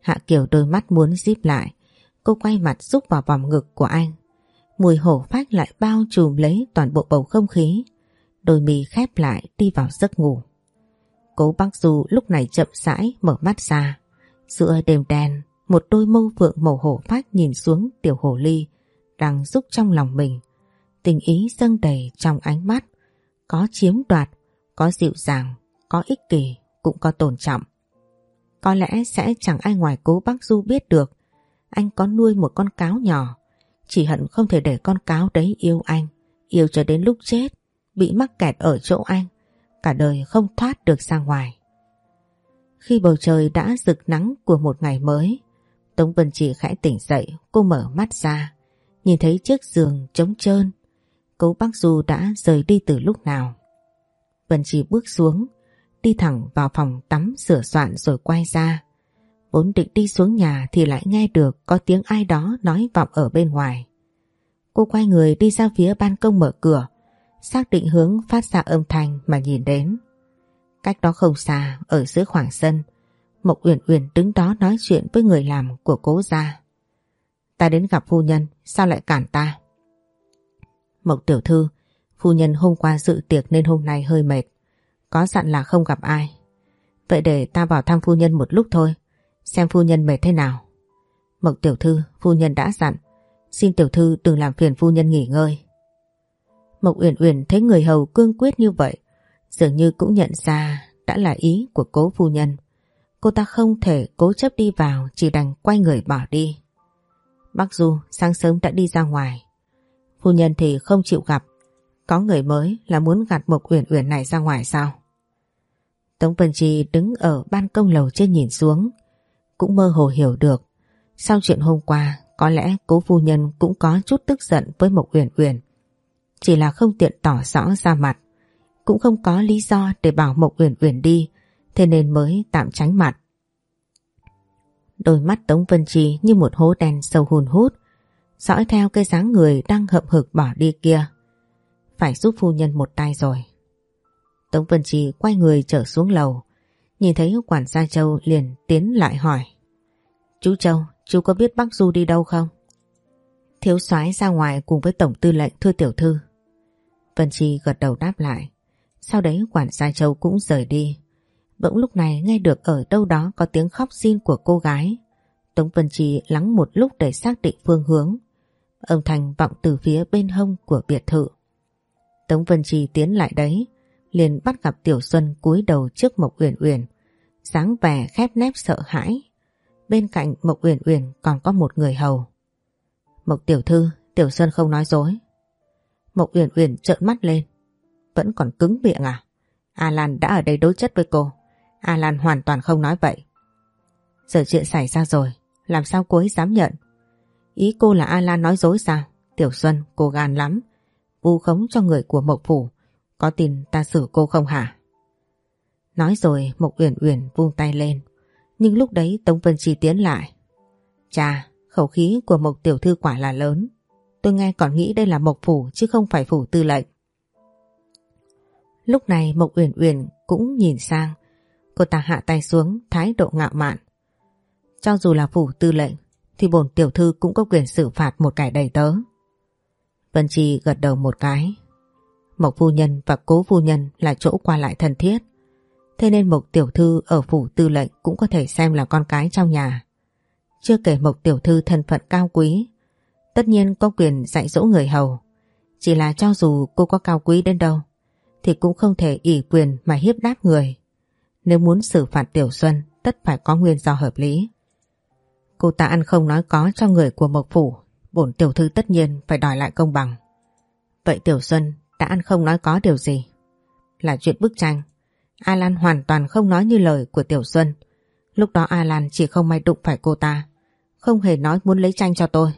Hạ Kiều đôi mắt muốn díp lại, cô quay mặt rúc vào vòng ngực của anh. Mùi hổ phách lại bao trùm lấy toàn bộ bầu không khí. Đôi mì khép lại đi vào giấc ngủ. Cố bác Du lúc này chậm rãi mở mắt ra. Giữa đêm đen, một đôi mâu vượng màu hổ phách nhìn xuống tiểu hồ ly đang rúc trong lòng mình. Tình ý dâng đầy trong ánh mắt, có chiếm đoạt, có dịu dàng, có ích kỷ, cũng có tôn trọng. Có lẽ sẽ chẳng ai ngoài cố bác Du biết được anh có nuôi một con cáo nhỏ, chỉ hận không thể để con cáo đấy yêu anh, yêu cho đến lúc chết, bị mắc kẹt ở chỗ anh, cả đời không thoát được ra ngoài. Khi bầu trời đã rực nắng của một ngày mới, Tống Vân Chỉ khẽ tỉnh dậy, cô mở mắt ra. Nhìn thấy chiếc giường trống trơn Cố bác Du đã rời đi từ lúc nào Vân Chi bước xuống Đi thẳng vào phòng tắm sửa soạn rồi quay ra Vốn định đi xuống nhà thì lại nghe được có tiếng ai đó nói vọng ở bên ngoài. Cô quay người đi ra phía ban công mở cửa, xác định hướng phát ra âm thanh mà nhìn đến. Cách đó không xa, ở giữa khoảng sân, Mộc Uyển Uyển đứng đó nói chuyện với người làm của cố gia. Ta đến gặp phu nhân, sao lại cản ta? Mộc tiểu thư, phu nhân hôm qua dự tiệc nên hôm nay hơi mệt. Có dặn là không gặp ai. Vậy để ta vào thăm phu nhân một lúc thôi, xem phu nhân mệt thế nào. Mộc tiểu thư, phu nhân đã dặn, xin tiểu thư đừng làm phiền phu nhân nghỉ ngơi. Mộc Uyển Uyển thấy người hầu cương quyết như vậy, dường như cũng nhận ra đã là ý của cố phu nhân. Cô ta không thể cố chấp đi vào, chỉ đành quay người bỏ đi. Bác Du sáng sớm đã đi ra ngoài. Phu nhân thì không chịu gặp. Có người mới là muốn gạt Mộc Uyển Uyển này ra ngoài sao? Tống Vân Chi đứng ở ban công lầu trên nhìn xuống. Cũng mơ hồ hiểu được. Sau chuyện hôm qua, có lẽ cố phu nhân cũng có chút tức giận với Mộc Uyển Uyển. Chỉ là không tiện tỏ rõ ra mặt. Cũng không có lý do để bảo Mộc Uyển Uyển đi, thế nên mới tạm tránh mặt. Đôi mắt Tống Vân Trì như một hố đen sâu hùn hút, dõi theo cái dáng người đang hậm hực bỏ đi kia. Phải giúp phu nhân một tay rồi. Tống Vân Trì quay người trở xuống lầu, nhìn thấy quản gia Châu liền tiến lại hỏi. Chú Châu, chú có biết bác Du đi đâu không? Thiếu soái ra ngoài cùng với tổng tư lệnh thưa tiểu thư. Vân Chi gật đầu đáp lại. Sau đấy quản gia Châu cũng rời đi. Bỗng lúc này nghe được ở đâu đó có tiếng khóc xin của cô gái. Tống Vân Trì lắng một lúc để xác định phương hướng. Âm thanh vọng từ phía bên hông của biệt thự. Tống Vân Trì tiến lại đấy, liền bắt gặp Tiểu Xuân cúi đầu trước Mộc Uyển Uyển, dáng vẻ khép nép sợ hãi. Bên cạnh Mộc Uyển Uyển còn có một người hầu. Mộc Tiểu Thư, Tiểu Xuân không nói dối. Mộc Uyển Uyển trợn mắt lên. Vẫn còn cứng miệng à? A Lan đã ở đây đối chất với cô. A Lan hoàn toàn không nói vậy. Giờ chuyện xảy ra rồi, làm sao cô ấy dám nhận? Ý cô là A Lan nói dối sao? Tiểu Xuân, cô gan lắm. Vu khống cho người của Mộc Phủ. Có tin ta xử cô không hả? Nói rồi Mộc Uyển Uyển vung tay lên. Nhưng lúc đấy Tống Vân Chi tiến lại. Chà, khẩu khí của Mộc Tiểu Thư quả là lớn. Tôi nghe còn nghĩ đây là Mộc Phủ, chứ không phải Phủ Tư lệnh. Lúc này Mộc Uyển Uyển cũng nhìn sang. Cô ta hạ tay xuống, thái độ ngạo mạn. Cho dù là Phủ Tư lệnh, thì bổn tiểu thư cũng có quyền xử phạt một kẻ đầy tớ. Vân Chi gật đầu một cái. Mộc phu nhân và cố phu nhân là chỗ qua lại thân thiết. Thế nên Mộc tiểu thư ở phủ tư lệnh cũng có thể xem là con cái trong nhà. Chưa kể Mộc tiểu thư thân phận cao quý. Tất nhiên có quyền dạy dỗ người hầu. Chỉ là cho dù cô có cao quý đến đâu, thì cũng không thể ỷ quyền mà hiếp đáp người. Nếu muốn xử phạt Tiểu Xuân, tất phải có nguyên do hợp lý. Cô ta ăn không nói có cho người của Mộc Phủ, bổn tiểu thư tất nhiên phải đòi lại công bằng. Vậy Tiểu Xuân đã ăn không nói có điều gì? Là chuyện bức tranh. Alan hoàn toàn không nói như lời của Tiểu Xuân. Lúc đó Alan chỉ không may đụng phải cô ta. Không hề nói muốn lấy tranh cho tôi.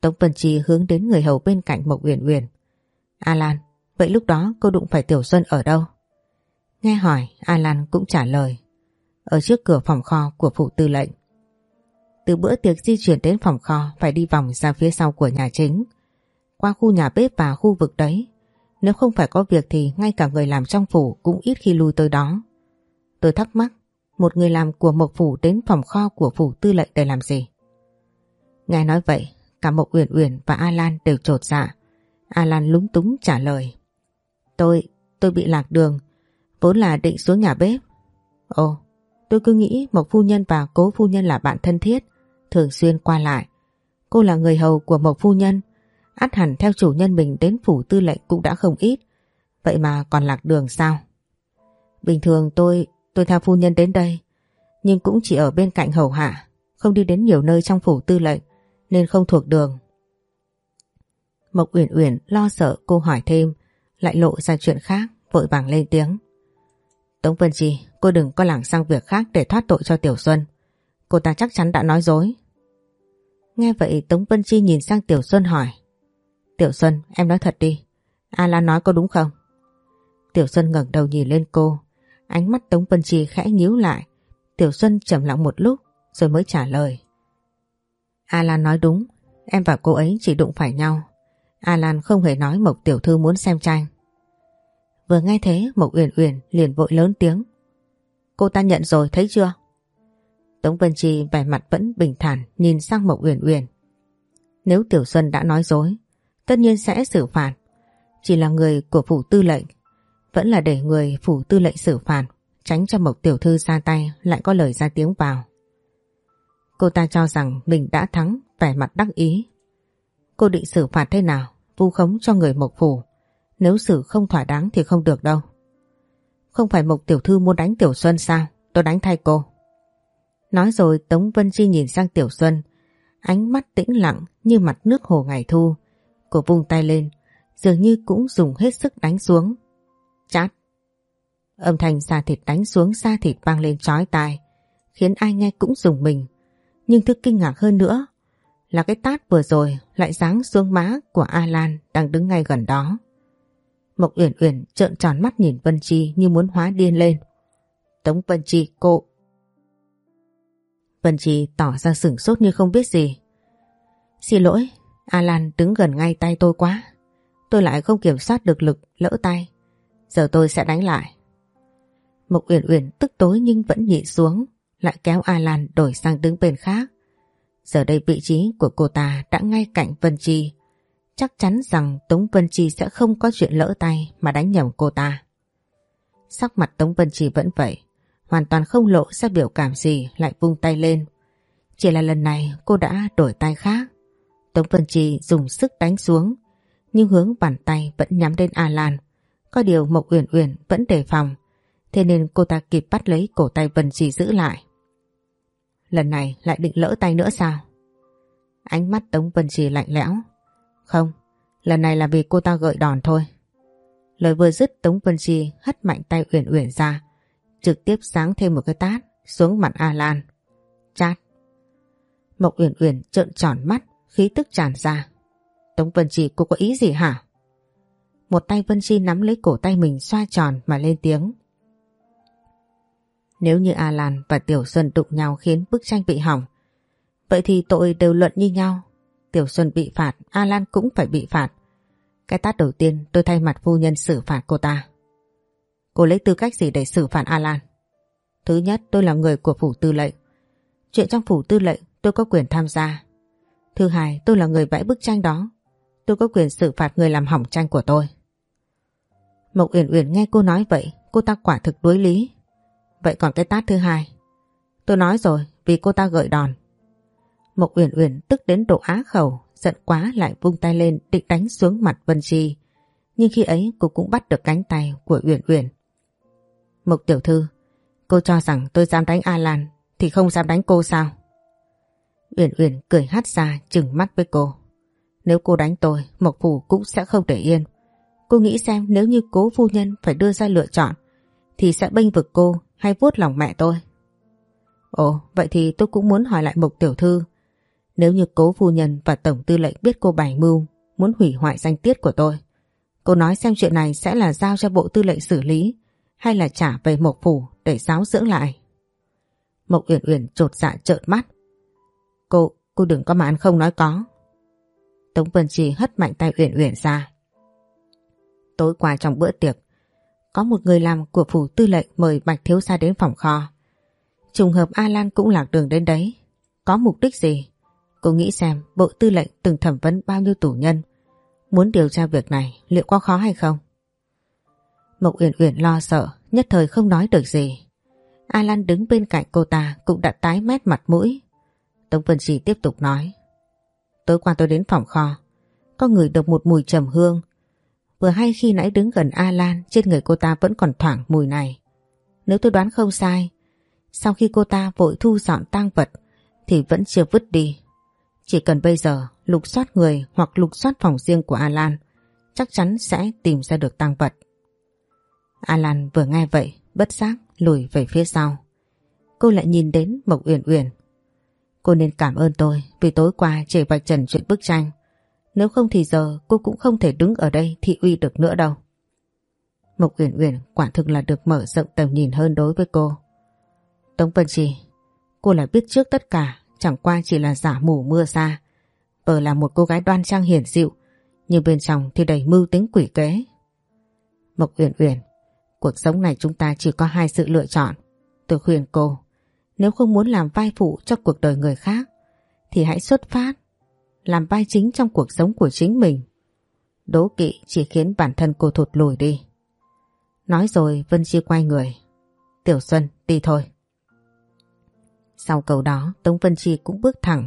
Tống Vân Chi hướng đến người hầu bên cạnh Mộc Uyển Uyển. Alan, vậy lúc đó cô đụng phải Tiểu Xuân ở đâu? Nghe hỏi, Alan cũng trả lời. Ở trước cửa phòng kho của phụ tư lệnh. Từ bữa tiệc di chuyển đến phòng kho phải đi vòng ra phía sau của nhà chính. Qua khu nhà bếp và khu vực đấy. Nếu không phải có việc thì ngay cả người làm trong phủ cũng ít khi lui tới đó. Tôi thắc mắc, một người làm của Mộc Phủ đến phòng kho của Phủ Tư lệnh để làm gì? Nghe nói vậy, cả Mộc Uyển Uyển và alan đều trột dạ. alan lúng túng trả lời. Tôi, tôi bị lạc đường, vốn là định xuống nhà bếp. Ồ, tôi cứ nghĩ Mộc Phu Nhân và Cố Phu Nhân là bạn thân thiết, thường xuyên qua lại. Cô là người hầu của Mộc Phu Nhân, Át hẳn theo chủ nhân mình đến phủ tư lệnh cũng đã không ít. Vậy mà còn lạc đường sao? Bình thường tôi, tôi theo phu nhân đến đây, nhưng cũng chỉ ở bên cạnh hầu hạ, không đi đến nhiều nơi trong phủ tư lệnh, nên không thuộc đường. Mộc Uyển Uyển lo sợ cô hỏi thêm, lại lộ ra chuyện khác, vội vàng lên tiếng. Tống Vân Chi, cô đừng có lảng sang việc khác để thoát tội cho Tiểu Xuân. Cô ta chắc chắn đã nói dối. Nghe vậy Tống Vân Chi nhìn sang Tiểu Xuân hỏi. Tiểu Xuân, em nói thật đi. A Lan nói có đúng không? Tiểu Xuân ngẩng đầu nhìn lên cô. Ánh mắt Tống Vân Chi khẽ nhíu lại. Tiểu Xuân trầm lặng một lúc rồi mới trả lời. A Lan nói đúng. Em và cô ấy chỉ đụng phải nhau. A Lan không hề nói Mộc Tiểu Thư muốn xem tranh. Vừa nghe thế Mộc Uyển Uyển liền vội lớn tiếng. Cô ta nhận rồi thấy chưa? Tống Vân Chi vẻ mặt vẫn bình thản nhìn sang Mộc Uyển Uyển. Nếu Tiểu Xuân đã nói dối, tất nhiên sẽ xử phạt. Chỉ là người của phủ tư lệnh, vẫn là để người phủ tư lệnh xử phạt, tránh cho Mộc Tiểu Thư ra tay lại có lời ra tiếng vào. Cô ta cho rằng mình đã thắng, vẻ mặt đắc ý. Cô định xử phạt thế nào, vu khống cho người Mộc Phủ. Nếu xử không thỏa đáng thì không được đâu. Không phải Mộc Tiểu Thư muốn đánh Tiểu Xuân sao? Tôi đánh thay cô. Nói rồi Tống Vân Chi nhìn sang Tiểu Xuân, ánh mắt tĩnh lặng như mặt nước hồ ngày thu. Cô vung tay lên, dường như cũng dùng hết sức đánh xuống. Chát! Âm thanh xa thịt đánh xuống xa thịt vang lên chói tai, khiến ai nghe cũng dùng mình. Nhưng thứ kinh ngạc hơn nữa là cái tát vừa rồi lại giáng xuống má của A Lan đang đứng ngay gần đó. Mộc Uyển Uyển trợn tròn mắt nhìn Vân Chi như muốn hóa điên lên. Tống Vân Chi cô Vân Chi tỏ ra sửng sốt như không biết gì. Xin lỗi, Alan đứng gần ngay tay tôi quá. Tôi lại không kiểm soát được lực, lỡ tay. Giờ tôi sẽ đánh lại. Mộc Uyển Uyển tức tối nhưng vẫn nhịn xuống, lại kéo Alan đổi sang đứng bên khác. Giờ đây vị trí của cô ta đã ngay cạnh Vân Chi. Chắc chắn rằng Tống Vân Chi sẽ không có chuyện lỡ tay mà đánh nhầm cô ta. Sắc mặt Tống Vân Chi vẫn vậy, hoàn toàn không lộ ra biểu cảm gì lại vung tay lên. Chỉ là lần này cô đã đổi tay khác. Tống Vân Chi dùng sức đánh xuống, nhưng hướng bàn tay vẫn nhắm đến A Lan. Có điều Mộc Uyển Uyển vẫn đề phòng, thế nên cô ta kịp bắt lấy cổ tay Vân Chi giữ lại. Lần này lại định lỡ tay nữa sao? Ánh mắt Tống Vân Trì lạnh lẽo. Không, lần này là vì cô ta gợi đòn thôi. Lời vừa dứt Tống Vân Trì hất mạnh tay Uyển Uyển ra, trực tiếp sáng thêm một cái tát xuống mặt A Lan. Chát. Mộc Uyển Uyển trợn tròn mắt, khí tức tràn ra. Tống Vân Trì cô có ý gì hả? Một tay Vân Chi nắm lấy cổ tay mình xoa tròn mà lên tiếng. Nếu như A Lan và Tiểu Xuân đụng nhau khiến bức tranh bị hỏng, vậy thì tội đều luận như nhau. Tiểu Xuân bị phạt, A Lan cũng phải bị phạt. Cái tát đầu tiên tôi thay mặt phu nhân xử phạt cô ta. Cô lấy tư cách gì để xử phạt A Lan? Thứ nhất tôi là người của phủ tư lệnh. Chuyện trong phủ tư lệnh tôi có quyền tham gia. Thứ hai tôi là người vẽ bức tranh đó. Tôi có quyền xử phạt người làm hỏng tranh của tôi. Mộc Uyển Uyển nghe cô nói vậy, cô ta quả thực đối lý. Vậy còn cái tát thứ hai? Tôi nói rồi, vì cô ta gợi đòn. Mộc Uyển Uyển tức đến độ á khẩu, giận quá lại vung tay lên định đánh xuống mặt Vân Chi. Nhưng khi ấy cô cũng bắt được cánh tay của Uyển Uyển. Mộc Tiểu Thư, cô cho rằng tôi dám đánh A Lan thì không dám đánh cô sao? Uyển Uyển cười hát ra chừng mắt với cô. Nếu cô đánh tôi, Mộc Phủ cũng sẽ không để yên. Cô nghĩ xem nếu như cố phu nhân phải đưa ra lựa chọn thì sẽ bênh vực cô hay vuốt lòng mẹ tôi. Ồ, vậy thì tôi cũng muốn hỏi lại Mộc Tiểu Thư. Nếu như cố phu nhân và Tổng Tư lệnh biết cô bày mưu muốn hủy hoại danh tiết của tôi, cô nói xem chuyện này sẽ là giao cho Bộ Tư lệnh xử lý hay là trả về Mộc Phủ để giáo dưỡng lại. Mộc Uyển Uyển trột dạ trợn mắt. Cô, cô đừng có mà ăn không nói có. Tống Vân Trì hất mạnh tay Uyển Uyển ra. Tối qua trong bữa tiệc, có một người làm của phủ tư lệnh mời Bạch Thiếu Gia đến phòng kho. Trùng hợp A Lan cũng lạc đường đến đấy. Có mục đích gì? Cô nghĩ xem bộ tư lệnh từng thẩm vấn bao nhiêu tù nhân. Muốn điều tra việc này liệu có khó hay không? Mộc Uyển Uyển lo sợ, nhất thời không nói được gì. A Lan đứng bên cạnh cô ta cũng đã tái mét mặt mũi. Tống Vân Trì tiếp tục nói. Tối qua tôi đến phòng kho, có người được một mùi trầm hương Vừa hay khi nãy đứng gần A Lan trên người cô ta vẫn còn thoảng mùi này. Nếu tôi đoán không sai, sau khi cô ta vội thu dọn tang vật thì vẫn chưa vứt đi. Chỉ cần bây giờ lục soát người hoặc lục soát phòng riêng của A Lan chắc chắn sẽ tìm ra được tang vật. A Lan vừa nghe vậy bất giác lùi về phía sau. Cô lại nhìn đến Mộc Uyển Uyển. Cô nên cảm ơn tôi vì tối qua chỉ vạch trần chuyện bức tranh. Nếu không thì giờ cô cũng không thể đứng ở đây thị uy được nữa đâu. Mộc Uyển Uyển quả thực là được mở rộng tầm nhìn hơn đối với cô. Tống Vân Trì, cô là biết trước tất cả, chẳng qua chỉ là giả mù mưa xa. Vợ là một cô gái đoan trang hiển dịu, nhưng bên trong thì đầy mưu tính quỷ kế. Mộc Uyển Uyển, cuộc sống này chúng ta chỉ có hai sự lựa chọn. Tôi khuyên cô, nếu không muốn làm vai phụ cho cuộc đời người khác, thì hãy xuất phát làm vai chính trong cuộc sống của chính mình. Đố kỵ chỉ khiến bản thân cô thụt lùi đi. Nói rồi, Vân Chi quay người. Tiểu Xuân, đi thôi. Sau cầu đó, Tống Vân Chi cũng bước thẳng.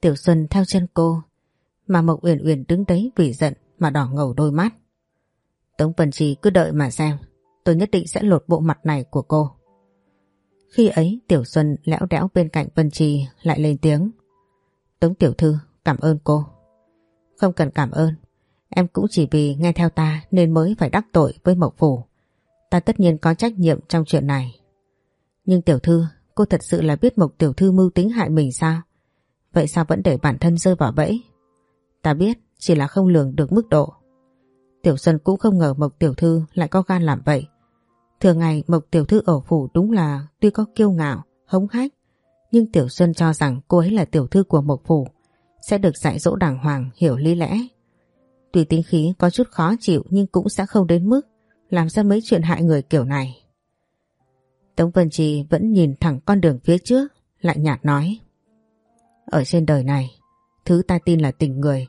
Tiểu Xuân theo chân cô. Mà Mộc Uyển Uyển đứng đấy vì giận mà đỏ ngầu đôi mắt. Tống Vân Chi cứ đợi mà xem. Tôi nhất định sẽ lột bộ mặt này của cô. Khi ấy, Tiểu Xuân lẽo đẽo bên cạnh Vân Chi lại lên tiếng. Tống Tiểu Thư Cảm ơn cô. Không cần cảm ơn. Em cũng chỉ vì nghe theo ta nên mới phải đắc tội với Mộc Phủ. Ta tất nhiên có trách nhiệm trong chuyện này. Nhưng tiểu thư, cô thật sự là biết Mộc tiểu thư mưu tính hại mình sao? Vậy sao vẫn để bản thân rơi vào bẫy? Ta biết, chỉ là không lường được mức độ. Tiểu Xuân cũng không ngờ Mộc tiểu thư lại có gan làm vậy. Thường ngày Mộc tiểu thư ở phủ đúng là tuy có kiêu ngạo, hống hách, nhưng Tiểu Xuân cho rằng cô ấy là tiểu thư của Mộc phủ sẽ được dạy dỗ đàng hoàng, hiểu lý lẽ. Tuy tính khí có chút khó chịu nhưng cũng sẽ không đến mức làm ra mấy chuyện hại người kiểu này. Tống Vân Trì vẫn nhìn thẳng con đường phía trước, lại nhạt nói. Ở trên đời này, thứ ta tin là tình người,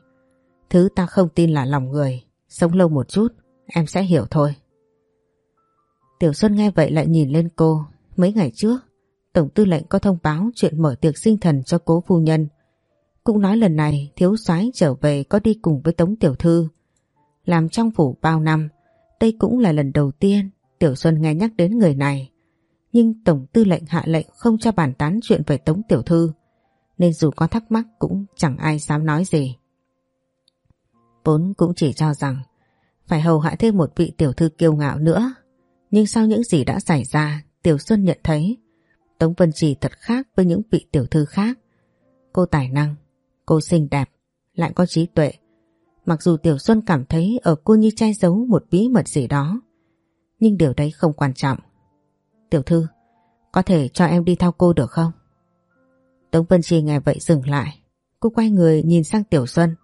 thứ ta không tin là lòng người, sống lâu một chút, em sẽ hiểu thôi. Tiểu Xuân nghe vậy lại nhìn lên cô, mấy ngày trước, Tổng tư lệnh có thông báo chuyện mở tiệc sinh thần cho cố phu nhân. Cũng nói lần này thiếu soái trở về có đi cùng với Tống Tiểu Thư. Làm trong phủ bao năm, đây cũng là lần đầu tiên Tiểu Xuân nghe nhắc đến người này. Nhưng Tổng tư lệnh hạ lệnh không cho bàn tán chuyện về Tống Tiểu Thư. Nên dù có thắc mắc cũng chẳng ai dám nói gì. Vốn cũng chỉ cho rằng phải hầu hạ thêm một vị tiểu thư kiêu ngạo nữa. Nhưng sau những gì đã xảy ra, Tiểu Xuân nhận thấy Tống Vân Trì thật khác với những vị tiểu thư khác. Cô tài năng, cô xinh đẹp, lại có trí tuệ. Mặc dù Tiểu Xuân cảm thấy ở cô như che giấu một bí mật gì đó, nhưng điều đấy không quan trọng. Tiểu thư, có thể cho em đi theo cô được không? Tống Vân Chi nghe vậy dừng lại. Cô quay người nhìn sang Tiểu Xuân.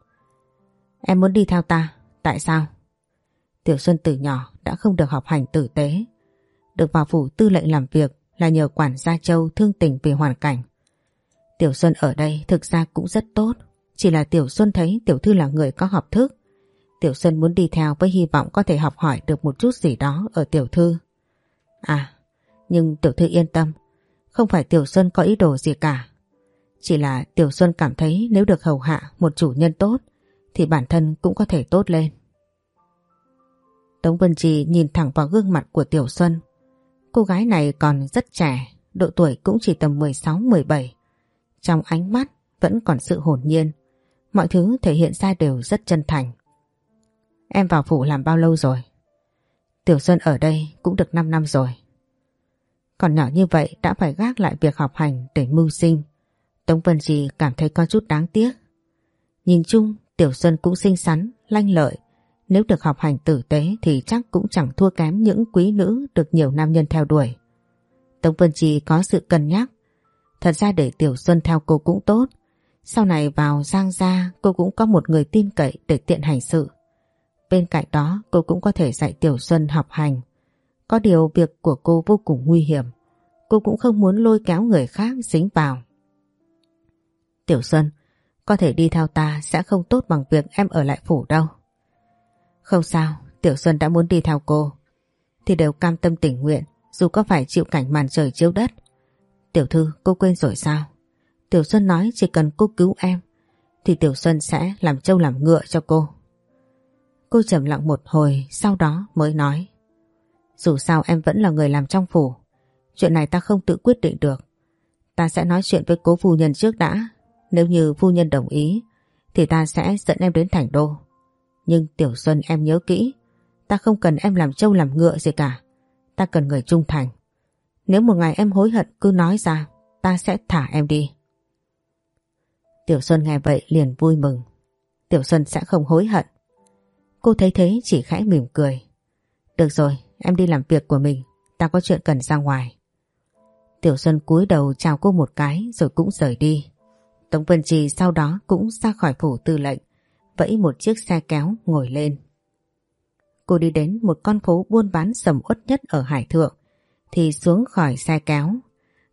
Em muốn đi theo ta, tại sao? Tiểu Xuân từ nhỏ đã không được học hành tử tế. Được vào phủ tư lệnh làm việc là nhờ quản gia Châu thương tình vì hoàn cảnh. Tiểu Xuân ở đây thực ra cũng rất tốt. Chỉ là Tiểu Xuân thấy Tiểu Thư là người có học thức. Tiểu Xuân muốn đi theo với hy vọng có thể học hỏi được một chút gì đó ở Tiểu Thư. À, nhưng Tiểu Thư yên tâm. Không phải Tiểu Xuân có ý đồ gì cả. Chỉ là Tiểu Xuân cảm thấy nếu được hầu hạ một chủ nhân tốt thì bản thân cũng có thể tốt lên. Tống Vân Trì nhìn thẳng vào gương mặt của Tiểu Xuân. Cô gái này còn rất trẻ, độ tuổi cũng chỉ tầm 16-17. Trong ánh mắt vẫn còn sự hồn nhiên. Mọi thứ thể hiện ra đều rất chân thành. Em vào phủ làm bao lâu rồi? Tiểu Xuân ở đây cũng được 5 năm rồi. Còn nhỏ như vậy đã phải gác lại việc học hành để mưu sinh. Tống Vân Trì cảm thấy có chút đáng tiếc. Nhìn chung Tiểu Xuân cũng xinh xắn, lanh lợi. Nếu được học hành tử tế thì chắc cũng chẳng thua kém những quý nữ được nhiều nam nhân theo đuổi. Tống Vân Trì có sự cân nhắc. Thật ra để Tiểu Xuân theo cô cũng tốt. Sau này vào Giang Gia cô cũng có một người tin cậy để tiện hành sự. Bên cạnh đó cô cũng có thể dạy Tiểu Xuân học hành. Có điều việc của cô vô cùng nguy hiểm. Cô cũng không muốn lôi kéo người khác dính vào. Tiểu Xuân, có thể đi theo ta sẽ không tốt bằng việc em ở lại phủ đâu. Không sao, Tiểu Xuân đã muốn đi theo cô. Thì đều cam tâm tình nguyện dù có phải chịu cảnh màn trời chiếu đất. Tiểu Thư, cô quên rồi sao? Tiểu Xuân nói chỉ cần cô cứu em thì Tiểu Xuân sẽ làm trâu làm ngựa cho cô. Cô trầm lặng một hồi sau đó mới nói Dù sao em vẫn là người làm trong phủ Chuyện này ta không tự quyết định được Ta sẽ nói chuyện với cố phu nhân trước đã nếu như phu nhân đồng ý thì ta sẽ dẫn em đến thành đô. Nhưng Tiểu Xuân em nhớ kỹ, ta không cần em làm trâu làm ngựa gì cả. Ta cần người trung thành. Nếu một ngày em hối hận cứ nói ra, ta sẽ thả em đi. Tiểu Xuân nghe vậy liền vui mừng. Tiểu Xuân sẽ không hối hận. Cô thấy thế chỉ khẽ mỉm cười. Được rồi, em đi làm việc của mình, ta có chuyện cần ra ngoài. Tiểu Xuân cúi đầu chào cô một cái rồi cũng rời đi. Tống Vân Trì sau đó cũng ra khỏi phủ tư lệnh, vẫy một chiếc xe kéo ngồi lên. Cô đi đến một con phố buôn bán sầm uất nhất ở Hải Thượng, thì xuống khỏi xe kéo,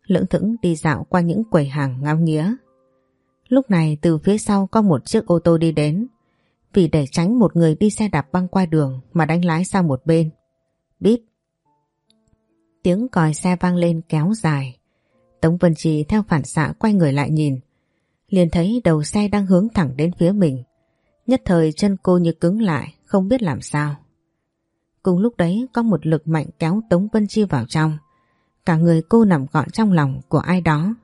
lưỡng thững đi dạo qua những quầy hàng ngao nghía. Lúc này từ phía sau có một chiếc ô tô đi đến, vì để tránh một người đi xe đạp băng qua đường mà đánh lái sang một bên. Bíp! Tiếng còi xe vang lên kéo dài. Tống Vân Trì theo phản xạ quay người lại nhìn, liền thấy đầu xe đang hướng thẳng đến phía mình. Nhất thời chân cô như cứng lại, không biết làm sao. Cùng lúc đấy có một lực mạnh kéo Tống Vân Chi vào trong. Cả người cô nằm gọn trong lòng của ai đó.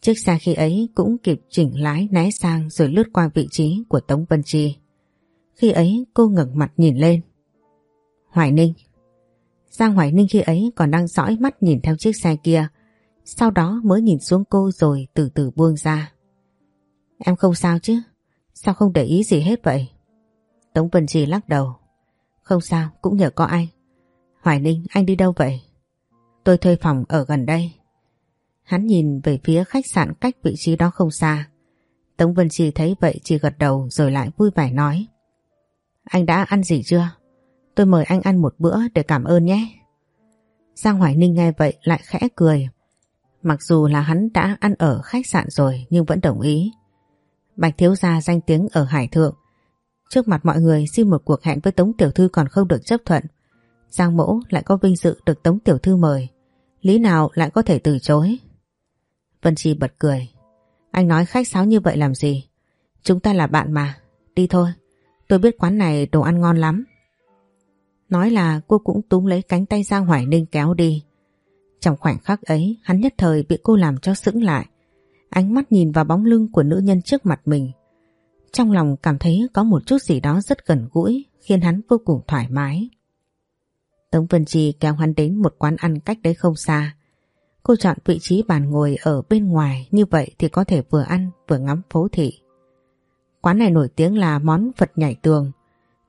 Chiếc xe khi ấy cũng kịp chỉnh lái né sang rồi lướt qua vị trí của Tống Vân Chi. Khi ấy cô ngẩng mặt nhìn lên. Hoài Ninh Giang Hoài Ninh khi ấy còn đang dõi mắt nhìn theo chiếc xe kia, sau đó mới nhìn xuống cô rồi từ từ buông ra. Em không sao chứ? Sao không để ý gì hết vậy? Tống Vân chi lắc đầu. Không sao, cũng nhờ có anh. Hoài Ninh, anh đi đâu vậy? Tôi thuê phòng ở gần đây. Hắn nhìn về phía khách sạn cách vị trí đó không xa. Tống Vân Chi thấy vậy chỉ gật đầu rồi lại vui vẻ nói. Anh đã ăn gì chưa? Tôi mời anh ăn một bữa để cảm ơn nhé. Giang Hoài Ninh nghe vậy lại khẽ cười. Mặc dù là hắn đã ăn ở khách sạn rồi nhưng vẫn đồng ý. Bạch thiếu gia danh tiếng ở Hải Thượng. Trước mặt mọi người, xin một cuộc hẹn với Tống Tiểu Thư còn không được chấp thuận. Giang mẫu lại có vinh dự được Tống Tiểu Thư mời. Lý nào lại có thể từ chối. Vân Chi bật cười. Anh nói khách sáo như vậy làm gì? Chúng ta là bạn mà. Đi thôi. Tôi biết quán này đồ ăn ngon lắm. Nói là cô cũng túm lấy cánh tay Giang Hoài Ninh kéo đi. Trong khoảnh khắc ấy, hắn nhất thời bị cô làm cho sững lại. Ánh mắt nhìn vào bóng lưng của nữ nhân trước mặt mình. Trong lòng cảm thấy có một chút gì đó rất gần gũi khiến hắn vô cùng thoải mái. Tống Vân Chi kéo hắn đến một quán ăn cách đấy không xa. Cô chọn vị trí bàn ngồi ở bên ngoài như vậy thì có thể vừa ăn vừa ngắm phố thị. Quán này nổi tiếng là món Phật nhảy tường.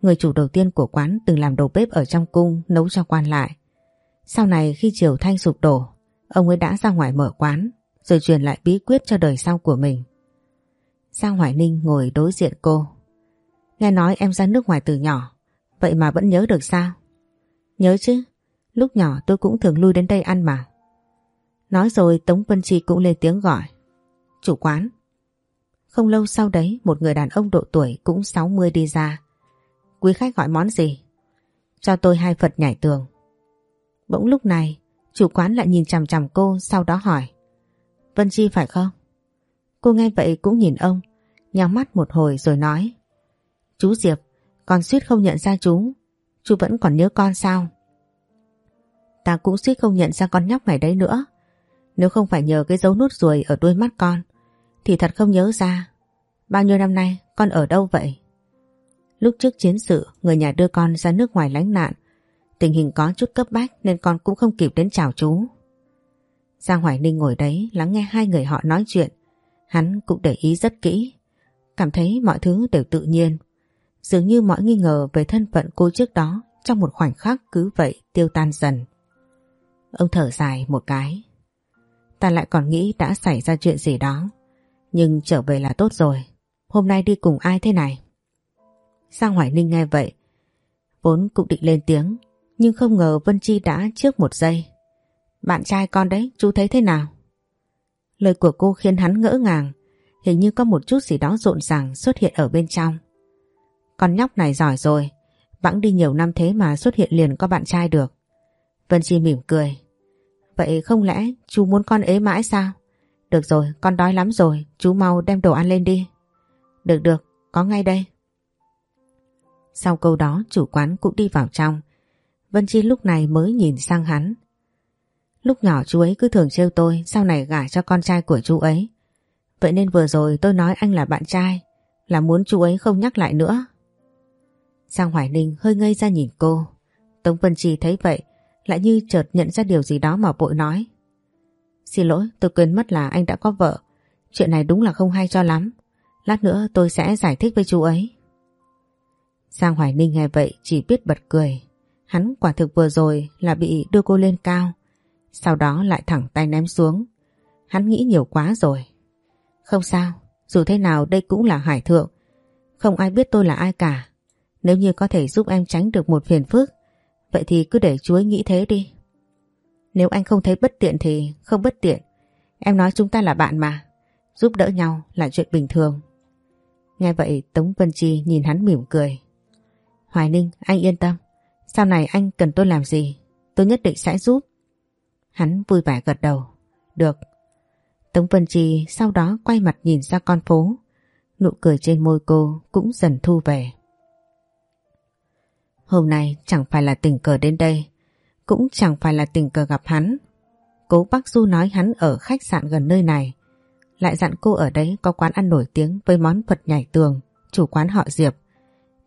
Người chủ đầu tiên của quán từng làm đầu bếp ở trong cung nấu cho quan lại. Sau này khi triều thanh sụp đổ, ông ấy đã ra ngoài mở quán rồi truyền lại bí quyết cho đời sau của mình. Giang Hoài Ninh ngồi đối diện cô. Nghe nói em ra nước ngoài từ nhỏ, vậy mà vẫn nhớ được sao? Nhớ chứ, lúc nhỏ tôi cũng thường lui đến đây ăn mà. Nói rồi Tống Vân Chi cũng lên tiếng gọi. Chủ quán. Không lâu sau đấy một người đàn ông độ tuổi cũng 60 đi ra. Quý khách gọi món gì? Cho tôi hai Phật nhảy tường. Bỗng lúc này chủ quán lại nhìn chằm chằm cô sau đó hỏi. Vân Chi phải không? Cô nghe vậy cũng nhìn ông, nhắm mắt một hồi rồi nói. Chú Diệp, con suýt không nhận ra chú, chú vẫn còn nhớ con sao? Ta cũng suýt không nhận ra con nhóc này đấy nữa. Nếu không phải nhờ cái dấu nút ruồi ở đuôi mắt con, thì thật không nhớ ra. Bao nhiêu năm nay con ở đâu vậy? Lúc trước chiến sự, người nhà đưa con ra nước ngoài lánh nạn. Tình hình có chút cấp bách nên con cũng không kịp đến chào chú. Giang Hoài Ninh ngồi đấy lắng nghe hai người họ nói chuyện. Hắn cũng để ý rất kỹ. Cảm thấy mọi thứ đều tự nhiên. Dường như mọi nghi ngờ về thân phận cô trước đó trong một khoảnh khắc cứ vậy tiêu tan dần. Ông thở dài một cái. Ta lại còn nghĩ đã xảy ra chuyện gì đó. Nhưng trở về là tốt rồi. Hôm nay đi cùng ai thế này? Giang Hoài Ninh nghe vậy. Vốn cũng định lên tiếng. Nhưng không ngờ Vân Chi đã trước một giây. Bạn trai con đấy, chú thấy thế nào? Lời của cô khiến hắn ngỡ ngàng. Hình như có một chút gì đó rộn ràng xuất hiện ở bên trong. Con nhóc này giỏi rồi. Bẵng đi nhiều năm thế mà xuất hiện liền có bạn trai được. Vân Chi mỉm cười. Vậy không lẽ chú muốn con ế mãi sao? Được rồi, con đói lắm rồi, chú mau đem đồ ăn lên đi. Được được, có ngay đây. Sau câu đó chủ quán cũng đi vào trong. Vân Chi lúc này mới nhìn sang hắn. Lúc nhỏ chú ấy cứ thường trêu tôi sau này gả cho con trai của chú ấy. Vậy nên vừa rồi tôi nói anh là bạn trai, là muốn chú ấy không nhắc lại nữa. Giang Hoài Ninh hơi ngây ra nhìn cô. Tống Vân Chi thấy vậy, lại như chợt nhận ra điều gì đó mà bội nói. Xin lỗi, tôi quên mất là anh đã có vợ. Chuyện này đúng là không hay cho lắm. Lát nữa tôi sẽ giải thích với chú ấy. Giang Hoài Ninh nghe vậy chỉ biết bật cười. Hắn quả thực vừa rồi là bị đưa cô lên cao. Sau đó lại thẳng tay ném xuống. Hắn nghĩ nhiều quá rồi. Không sao, dù thế nào đây cũng là hải thượng. Không ai biết tôi là ai cả. Nếu như có thể giúp em tránh được một phiền phức, vậy thì cứ để chú ấy nghĩ thế đi. Nếu anh không thấy bất tiện thì không bất tiện. Em nói chúng ta là bạn mà. Giúp đỡ nhau là chuyện bình thường. Nghe vậy Tống Vân Chi nhìn hắn mỉm cười. Hoài Ninh, anh yên tâm. Sau này anh cần tôi làm gì, tôi nhất định sẽ giúp. Hắn vui vẻ gật đầu. Được. Tống Vân Chi sau đó quay mặt nhìn ra con phố. Nụ cười trên môi cô cũng dần thu về. Hôm nay chẳng phải là tình cờ đến đây, cũng chẳng phải là tình cờ gặp hắn. Cố Bắc Du nói hắn ở khách sạn gần nơi này, lại dặn cô ở đấy có quán ăn nổi tiếng với món phật nhảy tường, chủ quán họ Diệp,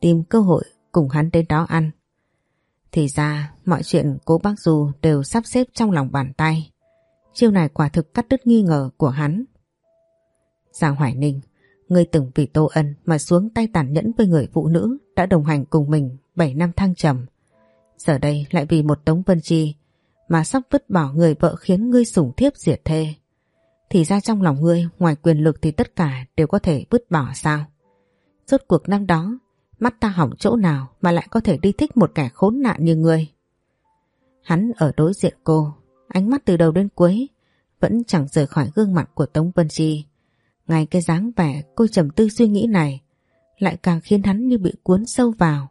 tìm cơ hội cùng hắn đến đó ăn. Thì ra mọi chuyện cố bác Du đều sắp xếp trong lòng bàn tay. Chiêu này quả thực cắt đứt nghi ngờ của hắn. Giang Hoài Ninh, người từng vì Tô Ân mà xuống tay tàn nhẫn với người phụ nữ đã đồng hành cùng mình 7 năm thăng trầm. Giờ đây lại vì một tống vân chi mà sắp vứt bỏ người vợ khiến ngươi sủng thiếp diệt thê. Thì ra trong lòng ngươi ngoài quyền lực thì tất cả đều có thể vứt bỏ sao? Rốt cuộc năm đó Mắt ta hỏng chỗ nào mà lại có thể đi thích một kẻ khốn nạn như ngươi. Hắn ở đối diện cô, ánh mắt từ đầu đến cuối vẫn chẳng rời khỏi gương mặt của Tống Vân Chi. Ngay cái dáng vẻ cô trầm tư suy nghĩ này lại càng khiến hắn như bị cuốn sâu vào.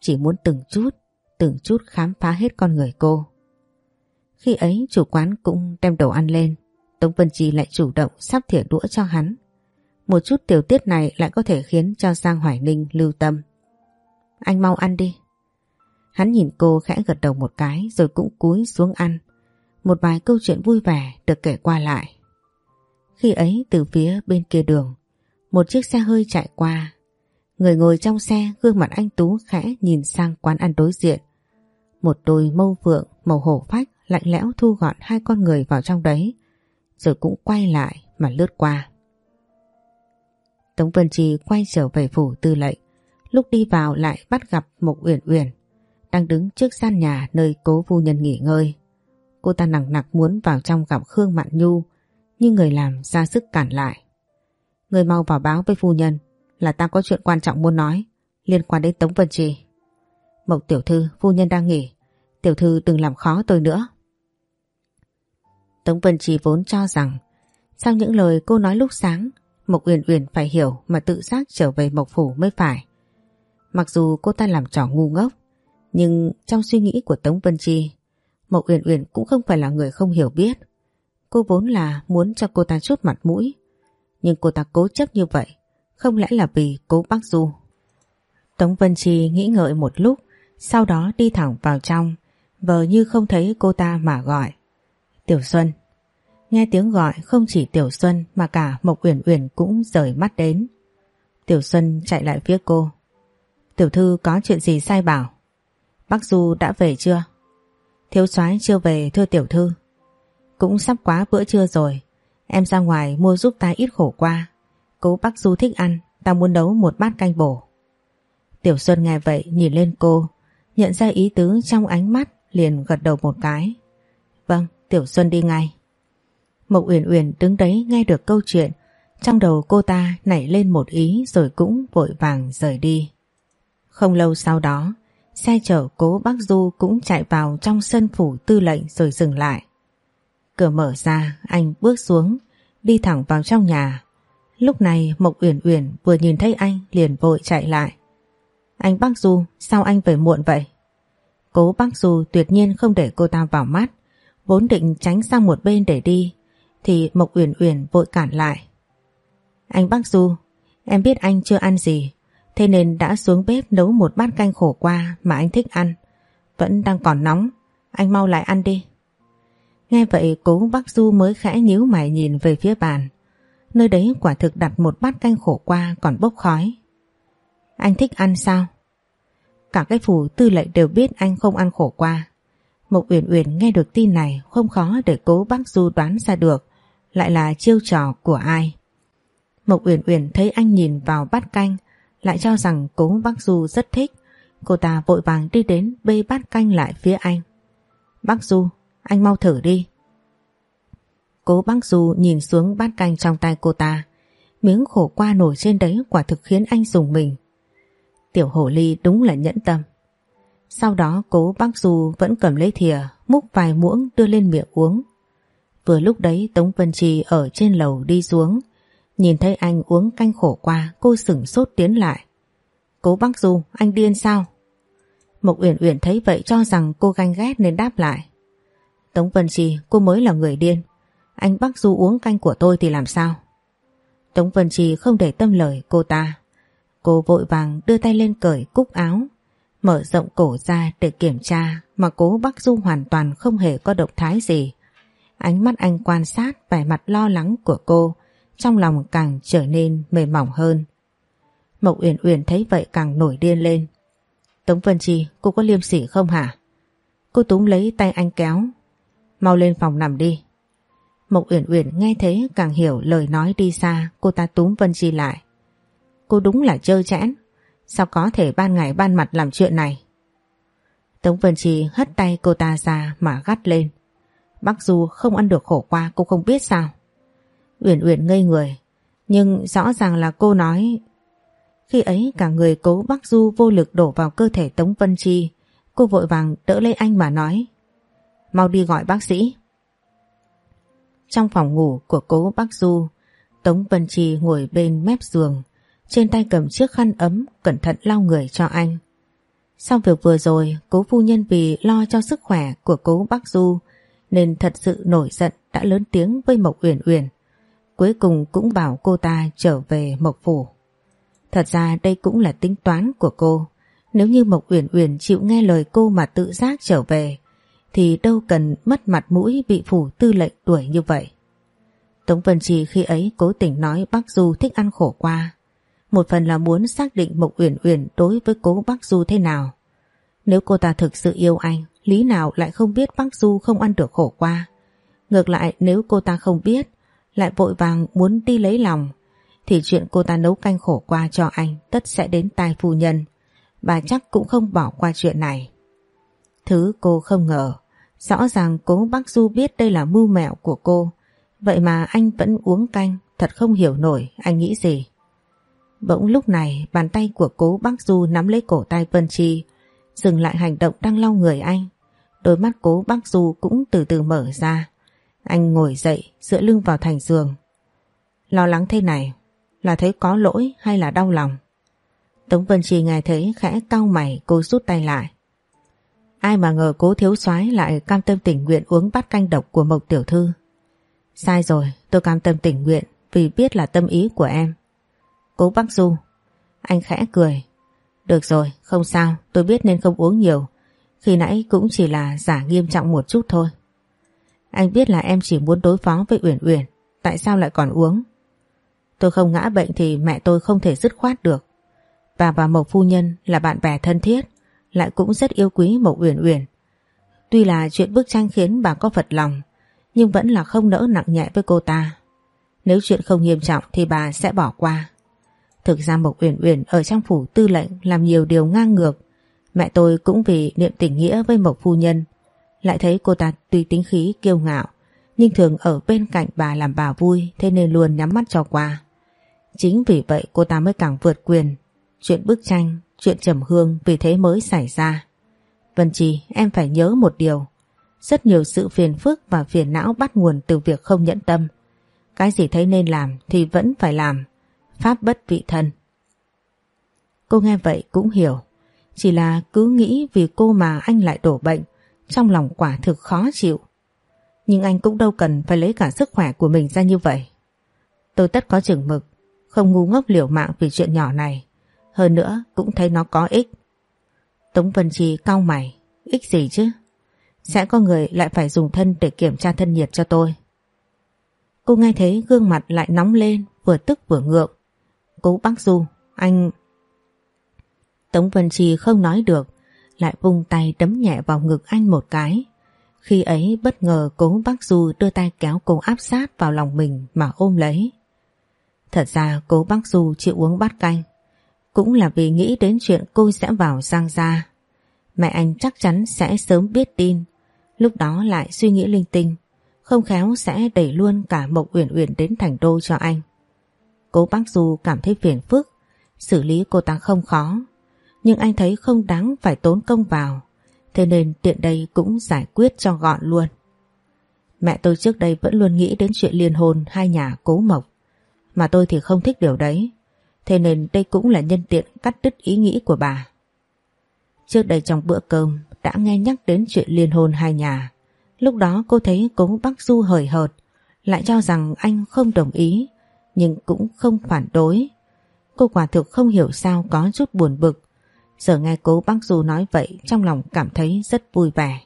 Chỉ muốn từng chút, từng chút khám phá hết con người cô. Khi ấy chủ quán cũng đem đồ ăn lên. Tống Vân Chi lại chủ động sắp thỉa đũa cho hắn. Một chút tiểu tiết này lại có thể khiến cho Giang Hoài Ninh lưu tâm. Anh mau ăn đi. Hắn nhìn cô khẽ gật đầu một cái rồi cũng cúi xuống ăn. Một vài câu chuyện vui vẻ được kể qua lại. Khi ấy từ phía bên kia đường, một chiếc xe hơi chạy qua. Người ngồi trong xe gương mặt anh Tú khẽ nhìn sang quán ăn đối diện. Một đôi mâu vượng màu hổ phách lạnh lẽo thu gọn hai con người vào trong đấy, rồi cũng quay lại mà lướt qua. Tống Vân Chi quay trở về phủ tư lệnh, lúc đi vào lại bắt gặp Mộc Uyển Uyển đang đứng trước gian nhà nơi cố phu nhân nghỉ ngơi. Cô ta nặng nặc muốn vào trong gặp Khương Mạn Nhu, nhưng người làm ra sức cản lại. Người mau vào báo với phu nhân là ta có chuyện quan trọng muốn nói liên quan đến Tống Vân Trì. Mộc tiểu thư, phu nhân đang nghỉ, tiểu thư đừng làm khó tôi nữa. Tống Vân Trì vốn cho rằng sau những lời cô nói lúc sáng Mộc Uyển Uyển phải hiểu mà tự giác trở về Mộc Phủ mới phải. Mặc dù cô ta làm trò ngu ngốc, nhưng trong suy nghĩ của Tống Vân Chi, Mộc Uyển Uyển cũng không phải là người không hiểu biết. Cô vốn là muốn cho cô ta chút mặt mũi, nhưng cô ta cố chấp như vậy, không lẽ là vì cố bác Du. Tống Vân Chi nghĩ ngợi một lúc, sau đó đi thẳng vào trong, vờ như không thấy cô ta mà gọi. Tiểu Xuân Nghe tiếng gọi không chỉ Tiểu Xuân mà cả Mộc Uyển Uyển cũng rời mắt đến. Tiểu Xuân chạy lại phía cô. Tiểu thư có chuyện gì sai bảo? Bác Du đã về chưa? Thiếu soái chưa về thưa tiểu thư. Cũng sắp quá bữa trưa rồi. Em ra ngoài mua giúp ta ít khổ qua. Cố bác Du thích ăn, ta muốn nấu một bát canh bổ. Tiểu Xuân nghe vậy nhìn lên cô, nhận ra ý tứ trong ánh mắt liền gật đầu một cái. Vâng, Tiểu Xuân đi ngay. Mộc Uyển Uyển đứng đấy nghe được câu chuyện, trong đầu cô ta nảy lên một ý rồi cũng vội vàng rời đi. Không lâu sau đó, xe chở cố bác Du cũng chạy vào trong sân phủ tư lệnh rồi dừng lại. Cửa mở ra, anh bước xuống, đi thẳng vào trong nhà. Lúc này Mộc Uyển Uyển vừa nhìn thấy anh liền vội chạy lại. Anh bác Du, sao anh về muộn vậy? Cố bác Du tuyệt nhiên không để cô ta vào mắt, vốn định tránh sang một bên để đi, thì Mộc Uyển Uyển vội cản lại. Anh bác Du, em biết anh chưa ăn gì, thế nên đã xuống bếp nấu một bát canh khổ qua mà anh thích ăn. Vẫn đang còn nóng, anh mau lại ăn đi. Nghe vậy cố bác Du mới khẽ nhíu mày nhìn về phía bàn. Nơi đấy quả thực đặt một bát canh khổ qua còn bốc khói. Anh thích ăn sao? Cả cái phủ tư lệnh đều biết anh không ăn khổ qua. Mộc Uyển Uyển nghe được tin này không khó để cố bác Du đoán ra được lại là chiêu trò của ai. Mộc Uyển Uyển thấy anh nhìn vào bát canh lại cho rằng cố bác Du rất thích. Cô ta vội vàng đi đến bê bát canh lại phía anh. Bác Du, anh mau thử đi. Cố bác Du nhìn xuống bát canh trong tay cô ta. Miếng khổ qua nổi trên đấy quả thực khiến anh dùng mình. Tiểu hổ ly đúng là nhẫn tâm. Sau đó cố bác Du vẫn cầm lấy thìa, múc vài muỗng đưa lên miệng uống. Vừa lúc đấy Tống Vân Trì ở trên lầu đi xuống, nhìn thấy anh uống canh khổ qua, cô sửng sốt tiến lại. Cố bác Du, anh điên sao? Mộc Uyển Uyển thấy vậy cho rằng cô ganh ghét nên đáp lại. Tống Vân Trì, cô mới là người điên. Anh bác Du uống canh của tôi thì làm sao? Tống Vân Trì không để tâm lời cô ta. Cô vội vàng đưa tay lên cởi cúc áo, mở rộng cổ ra để kiểm tra mà cố bác Du hoàn toàn không hề có động thái gì. Ánh mắt anh quan sát vẻ mặt lo lắng của cô, trong lòng càng trở nên mềm mỏng hơn. Mộc Uyển Uyển thấy vậy càng nổi điên lên. Tống Vân Chi, cô có liêm sỉ không hả? Cô túm lấy tay anh kéo. Mau lên phòng nằm đi. Mộc Uyển Uyển nghe thế càng hiểu lời nói đi xa, cô ta túm Vân Chi lại. Cô đúng là chơi chẽn. Sao có thể ban ngày ban mặt làm chuyện này? Tống Vân Chi hất tay cô ta ra mà gắt lên. Bác Du không ăn được khổ qua cô không biết sao. Uyển Uyển ngây người. Nhưng rõ ràng là cô nói... Khi ấy cả người cố bác Du vô lực đổ vào cơ thể Tống Vân Chi. Cô vội vàng đỡ lấy anh mà nói. Mau đi gọi bác sĩ. Trong phòng ngủ của cố bác Du, Tống Vân Chi ngồi bên mép giường, trên tay cầm chiếc khăn ấm cẩn thận lau người cho anh. Sau việc vừa rồi, cố phu nhân vì lo cho sức khỏe của cố bác Du nên thật sự nổi giận đã lớn tiếng với Mộc Uyển Uyển. Cuối cùng cũng bảo cô ta trở về Mộc Phủ. Thật ra đây cũng là tính toán của cô. Nếu như Mộc Uyển Uyển chịu nghe lời cô mà tự giác trở về thì đâu cần mất mặt mũi bị phủ tư lệnh đuổi như vậy. Tống Vân Trì khi ấy cố tình nói bác Du thích ăn khổ qua. Một phần là muốn xác định Mộc Uyển Uyển đối với cố bác Du thế nào. Nếu cô ta thực sự yêu anh, lý nào lại không biết bác Du không ăn được khổ qua. Ngược lại nếu cô ta không biết, lại vội vàng muốn đi lấy lòng, thì chuyện cô ta nấu canh khổ qua cho anh tất sẽ đến tai phu nhân. Bà chắc cũng không bỏ qua chuyện này. Thứ cô không ngờ, rõ ràng cố bác Du biết đây là mưu mẹo của cô, vậy mà anh vẫn uống canh, thật không hiểu nổi anh nghĩ gì. Bỗng lúc này bàn tay của cố bác Du nắm lấy cổ tay Vân Chi, dừng lại hành động đang lau người anh. Đôi mắt cố bác Du cũng từ từ mở ra. Anh ngồi dậy dựa lưng vào thành giường. Lo lắng thế này là thấy có lỗi hay là đau lòng? Tống Vân trì nghe thấy khẽ cau mày cô rút tay lại. Ai mà ngờ cố thiếu soái lại cam tâm tình nguyện uống bát canh độc của Mộc Tiểu Thư. Sai rồi, tôi cam tâm tình nguyện vì biết là tâm ý của em. Cố bác Du, anh khẽ cười. Được rồi, không sao, tôi biết nên không uống nhiều. Khi nãy cũng chỉ là giả nghiêm trọng một chút thôi. Anh biết là em chỉ muốn đối phó với Uyển Uyển, tại sao lại còn uống? Tôi không ngã bệnh thì mẹ tôi không thể dứt khoát được. Bà và Mộc Phu Nhân là bạn bè thân thiết, lại cũng rất yêu quý Mộc Uyển Uyển. Tuy là chuyện bức tranh khiến bà có phật lòng, nhưng vẫn là không nỡ nặng nhẹ với cô ta. Nếu chuyện không nghiêm trọng thì bà sẽ bỏ qua. Thực ra Mộc Uyển Uyển ở trong phủ tư lệnh làm nhiều điều ngang ngược. Mẹ tôi cũng vì niệm tình nghĩa với Mộc Phu Nhân. Lại thấy cô ta tuy tính khí kiêu ngạo, nhưng thường ở bên cạnh bà làm bà vui thế nên luôn nhắm mắt cho qua. Chính vì vậy cô ta mới càng vượt quyền. Chuyện bức tranh, chuyện trầm hương vì thế mới xảy ra. Vân Trì, em phải nhớ một điều. Rất nhiều sự phiền phức và phiền não bắt nguồn từ việc không nhẫn tâm. Cái gì thấy nên làm thì vẫn phải làm. Pháp bất vị thân. Cô nghe vậy cũng hiểu. Chỉ là cứ nghĩ vì cô mà anh lại đổ bệnh. Trong lòng quả thực khó chịu. Nhưng anh cũng đâu cần phải lấy cả sức khỏe của mình ra như vậy. Tôi tất có chừng mực. Không ngu ngốc liều mạng vì chuyện nhỏ này. Hơn nữa cũng thấy nó có ích. Tống Vân Chi cau mày. Ích gì chứ? Sẽ có người lại phải dùng thân để kiểm tra thân nhiệt cho tôi. Cô nghe thấy gương mặt lại nóng lên, vừa tức vừa ngượng. Cố bác Du, anh... Tống Vân Chi không nói được, lại vung tay đấm nhẹ vào ngực anh một cái. Khi ấy bất ngờ cố bác Du đưa tay kéo cô áp sát vào lòng mình mà ôm lấy. Thật ra cố bác Du chịu uống bát canh, cũng là vì nghĩ đến chuyện cô sẽ vào Giang Gia. Mẹ anh chắc chắn sẽ sớm biết tin, lúc đó lại suy nghĩ linh tinh, không khéo sẽ đẩy luôn cả Mộc Uyển Uyển đến thành đô cho anh. Cố bác Du cảm thấy phiền phức, xử lý cô ta không khó, nhưng anh thấy không đáng phải tốn công vào, thế nên tiện đây cũng giải quyết cho gọn luôn. Mẹ tôi trước đây vẫn luôn nghĩ đến chuyện liên hôn hai nhà cố mộc, mà tôi thì không thích điều đấy, thế nên đây cũng là nhân tiện cắt đứt ý nghĩ của bà. Trước đây trong bữa cơm đã nghe nhắc đến chuyện liên hôn hai nhà, lúc đó cô thấy cố bác Du hời hợt, lại cho rằng anh không đồng ý, nhưng cũng không phản đối. Cô quả thực không hiểu sao có chút buồn bực. Giờ nghe cố bác Du nói vậy trong lòng cảm thấy rất vui vẻ.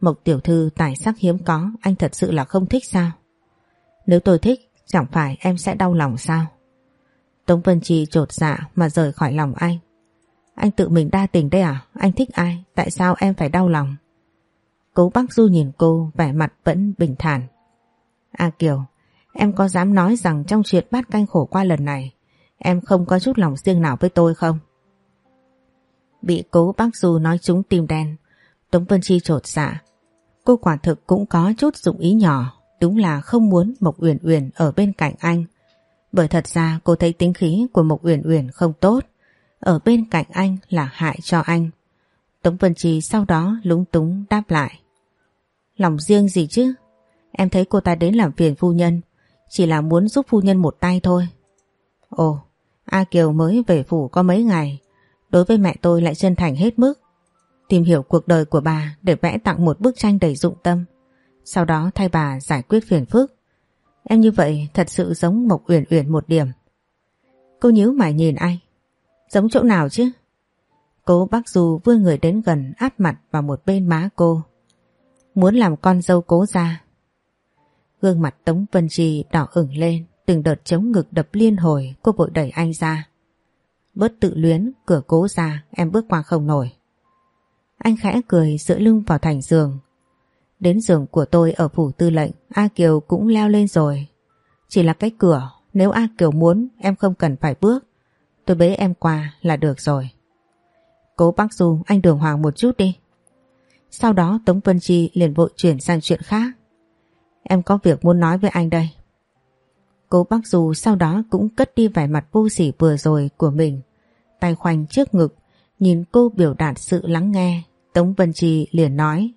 Mộc tiểu thư tài sắc hiếm có anh thật sự là không thích sao? Nếu tôi thích chẳng phải em sẽ đau lòng sao? Tống Vân Chi trột dạ mà rời khỏi lòng anh. Anh tự mình đa tình đây à? Anh thích ai? Tại sao em phải đau lòng? Cố bác Du nhìn cô vẻ mặt vẫn bình thản. A Kiều, Em có dám nói rằng trong chuyện bát canh khổ qua lần này em không có chút lòng riêng nào với tôi không? Bị cố bác Du nói trúng tim đen. Tống Vân Chi trột dạ. Cô quả thực cũng có chút dụng ý nhỏ Đúng là không muốn Mộc Uyển Uyển ở bên cạnh anh. Bởi thật ra cô thấy tính khí của Mộc Uyển Uyển không tốt Ở bên cạnh anh là hại cho anh. Tống Vân Chi sau đó lúng túng đáp lại. Lòng riêng gì chứ? Em thấy cô ta đến làm phiền phu nhân chỉ là muốn giúp phu nhân một tay thôi. Ồ, A Kiều mới về phủ có mấy ngày, đối với mẹ tôi lại chân thành hết mức. Tìm hiểu cuộc đời của bà để vẽ tặng một bức tranh đầy dụng tâm. Sau đó thay bà giải quyết phiền phức. Em như vậy thật sự giống Mộc Uyển Uyển một điểm. Cô nhíu mày nhìn anh. Giống chỗ nào chứ? Cố bác Du vươn người đến gần áp mặt vào một bên má cô. Muốn làm con dâu cố ra. Gương mặt Tống Vân Trì đỏ ửng lên, từng đợt chống ngực đập liên hồi cô vội đẩy anh ra. Bớt tự luyến, cửa cố ra, em bước qua không nổi. Anh khẽ cười giữa lưng vào thành giường. Đến giường của tôi ở phủ tư lệnh, A Kiều cũng leo lên rồi. Chỉ là cái cửa, nếu A Kiều muốn em không cần phải bước. Tôi bế em qua là được rồi. Cố bác Du anh đường hoàng một chút đi. Sau đó Tống Vân Chi liền vội chuyển sang chuyện khác. Em có việc muốn nói với anh đây cô bác dù sau đó cũng cất đi vẻ mặt vô sỉ vừa rồi của mình. Tay khoanh trước ngực, nhìn cô biểu đạt sự lắng nghe. Tống Vân Chi liền nói.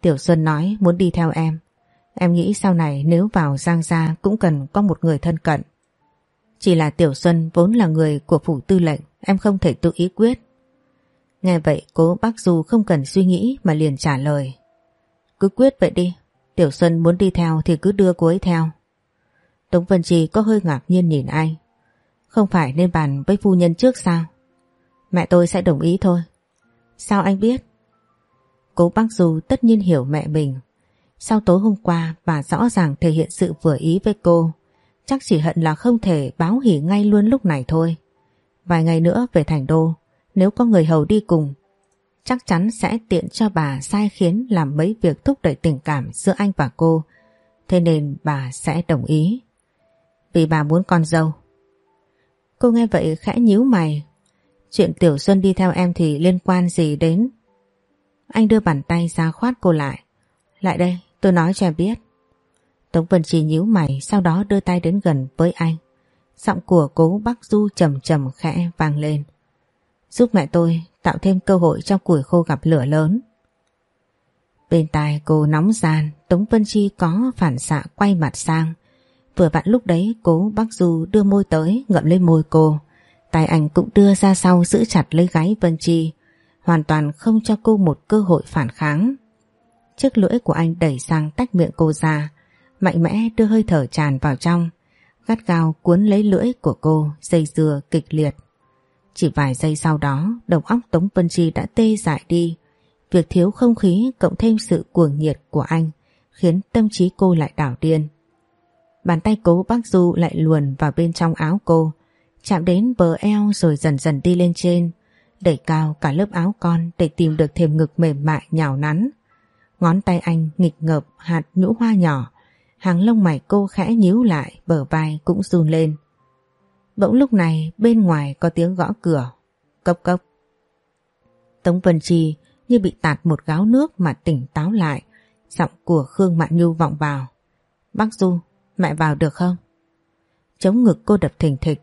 Tiểu Xuân nói muốn đi theo em. Em nghĩ sau này nếu vào Giang Gia cũng cần có một người thân cận. Chỉ là Tiểu Xuân vốn là người của phủ tư lệnh, em không thể tự ý quyết. Nghe vậy cố bác Du không cần suy nghĩ mà liền trả lời. Cứ quyết vậy đi, Tiểu Xuân muốn đi theo thì cứ đưa cô ấy theo. Tống Vân Trì có hơi ngạc nhiên nhìn anh. Không phải nên bàn với phu nhân trước sao? Mẹ tôi sẽ đồng ý thôi. Sao anh biết? Cố bác Du tất nhiên hiểu mẹ mình. Sau tối hôm qua bà rõ ràng thể hiện sự vừa ý với cô. Chắc chỉ hận là không thể báo hỉ ngay luôn lúc này thôi. Vài ngày nữa về thành đô, nếu có người hầu đi cùng, chắc chắn sẽ tiện cho bà sai khiến làm mấy việc thúc đẩy tình cảm giữa anh và cô. Thế nên bà sẽ đồng ý. Vì bà muốn con dâu. Cô nghe vậy khẽ nhíu mày. Chuyện Tiểu Xuân đi theo em thì liên quan gì đến? Anh đưa bàn tay ra khoát cô lại. Lại đây, tôi nói cho em biết. Tống Vân Trì nhíu mày sau đó đưa tay đến gần với anh. Giọng của cố bác Du trầm trầm khẽ vang lên. Giúp mẹ tôi tạo thêm cơ hội cho củi khô gặp lửa lớn. Bên tai cô nóng gian, Tống Vân Chi có phản xạ quay mặt sang. Vừa vặn lúc đấy cố bác Du đưa môi tới ngậm lên môi cô. Tay anh cũng đưa ra sau giữ chặt lấy gáy Vân Chi, hoàn toàn không cho cô một cơ hội phản kháng. Chiếc lưỡi của anh đẩy sang tách miệng cô ra, mạnh mẽ đưa hơi thở tràn vào trong, gắt gao cuốn lấy lưỡi của cô, dây dưa kịch liệt. Chỉ vài giây sau đó, đầu óc Tống Vân Chi đã tê dại đi. Việc thiếu không khí cộng thêm sự cuồng nhiệt của anh khiến tâm trí cô lại đảo điên. Bàn tay cố bác Du lại luồn vào bên trong áo cô, chạm đến bờ eo rồi dần dần đi lên trên, đẩy cao cả lớp áo con để tìm được thềm ngực mềm mại nhào nắn. Ngón tay anh nghịch ngợp hạt nhũ hoa nhỏ, hàng lông mày cô khẽ nhíu lại, bờ vai cũng run lên. Bỗng lúc này bên ngoài có tiếng gõ cửa. Cốc cốc. Tống Vân Trì như bị tạt một gáo nước mà tỉnh táo lại. Giọng của Khương Mạn Nhu vọng vào. Bác Du, mẹ vào được không? Chống ngực cô đập thình thịch.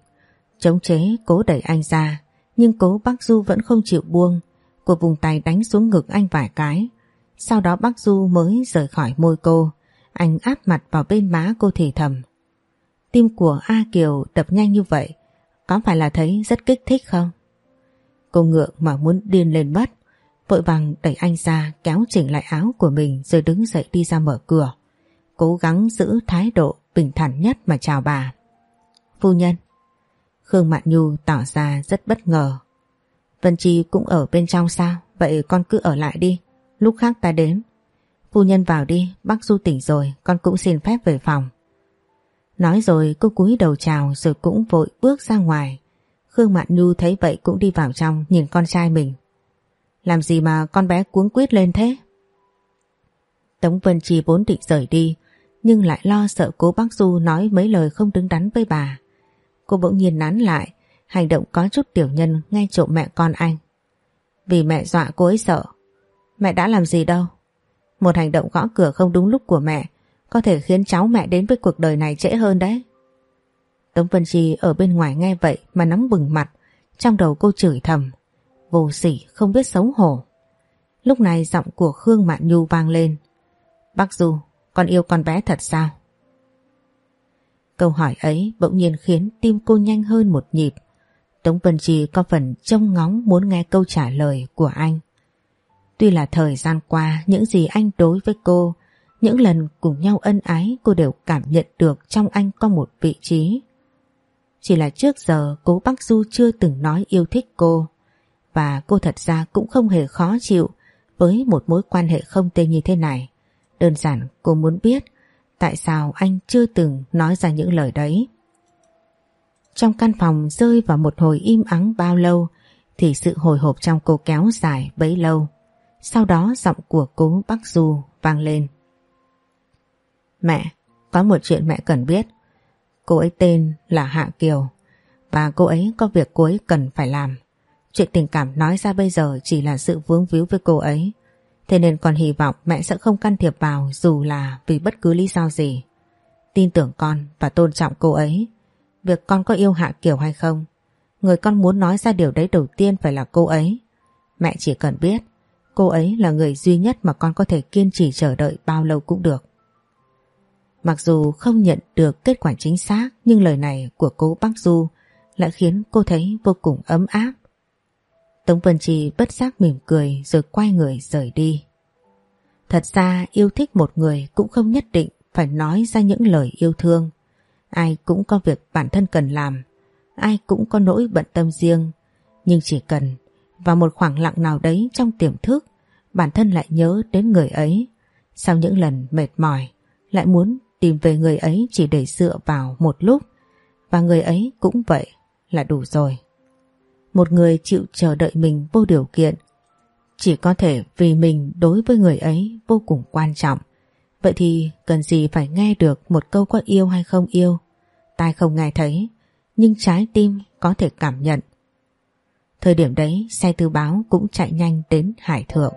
Chống chế cố đẩy anh ra. Nhưng cố bác Du vẫn không chịu buông. Cô vùng tay đánh xuống ngực anh vài cái. Sau đó bác Du mới rời khỏi môi cô. Anh áp mặt vào bên má cô thì thầm. Tim của A Kiều đập nhanh như vậy, Có phải là thấy rất kích thích không? Cô ngượng mà muốn điên lên mất Vội vàng đẩy anh ra, kéo chỉnh lại áo của mình rồi đứng dậy đi ra mở cửa. Cố gắng giữ thái độ bình thản nhất mà chào bà. Phu nhân. Khương Mạn Nhu tỏ ra rất bất ngờ. Vân Chi cũng ở bên trong sao? Vậy con cứ ở lại đi. Lúc khác ta đến. Phu nhân vào đi, bác Du tỉnh rồi, con cũng xin phép về phòng. Nói rồi cô cúi đầu chào rồi cũng vội bước ra ngoài. Khương Mạn Nhu thấy vậy cũng đi vào trong nhìn con trai mình. Làm gì mà con bé cuống quýt lên thế? Tống Vân Chi vốn định rời đi nhưng lại lo sợ cố bác Du nói mấy lời không đứng đắn với bà. Cô bỗng nhiên nán lại, hành động có chút tiểu nhân ngay trộm mẹ con anh. Vì mẹ dọa cô ấy sợ. Mẹ đã làm gì đâu. Một hành động gõ cửa không đúng lúc của mẹ có thể khiến cháu mẹ đến với cuộc đời này trễ hơn đấy. Tống Vân Chi ở bên ngoài nghe vậy mà nóng bừng mặt, trong đầu cô chửi thầm, vô sỉ không biết xấu hổ. Lúc này giọng của Khương Mạn Nhu vang lên. Bác Du, con yêu con bé thật sao? Câu hỏi ấy bỗng nhiên khiến tim cô nhanh hơn một nhịp. Tống Vân Trì có phần trông ngóng muốn nghe câu trả lời của anh. Tuy là thời gian qua, những gì anh đối với cô, Những lần cùng nhau ân ái cô đều cảm nhận được trong anh có một vị trí. Chỉ là trước giờ, cố Bắc Du chưa từng nói yêu thích cô. Và cô thật ra cũng không hề khó chịu với một mối quan hệ không tên như thế này. Đơn giản cô muốn biết tại sao anh chưa từng nói ra những lời đấy. Trong căn phòng rơi vào một hồi im ắng bao lâu thì sự hồi hộp trong cô kéo dài bấy lâu. Sau đó giọng của cố Bắc Du vang lên. Mẹ, có một chuyện mẹ cần biết. Cô ấy tên là Hạ Kiều và cô ấy có việc cô ấy cần phải làm. Chuyện tình cảm nói ra bây giờ chỉ là sự vướng víu với cô ấy. Thế nên con hy vọng mẹ sẽ không can thiệp vào dù là vì bất cứ lý do gì. Tin tưởng con và tôn trọng cô ấy. Việc con có yêu Hạ Kiều hay không, người con muốn nói ra điều đấy đầu tiên phải là cô ấy. Mẹ chỉ cần biết cô ấy là người duy nhất mà con có thể kiên trì chờ đợi bao lâu cũng được. Mặc dù không nhận được kết quả chính xác nhưng lời này của cô Bắc Du lại khiến cô thấy vô cùng ấm áp. Tống Vân Trì bất giác mỉm cười rồi quay người rời đi. Thật ra yêu thích một người cũng không nhất định phải nói ra những lời yêu thương. Ai cũng có việc bản thân cần làm, ai cũng có nỗi bận tâm riêng. Nhưng chỉ cần vào một khoảng lặng nào đấy trong tiềm thức, bản thân lại nhớ đến người ấy. Sau những lần mệt mỏi, lại muốn tìm về người ấy chỉ để dựa vào một lúc. Và người ấy cũng vậy là đủ rồi. Một người chịu chờ đợi mình vô điều kiện chỉ có thể vì mình đối với người ấy vô cùng quan trọng. Vậy thì cần gì phải nghe được một câu có yêu hay không yêu. Tai không nghe thấy, nhưng trái tim có thể cảm nhận. Thời điểm đấy xe tư báo cũng chạy nhanh đến Hải Thượng.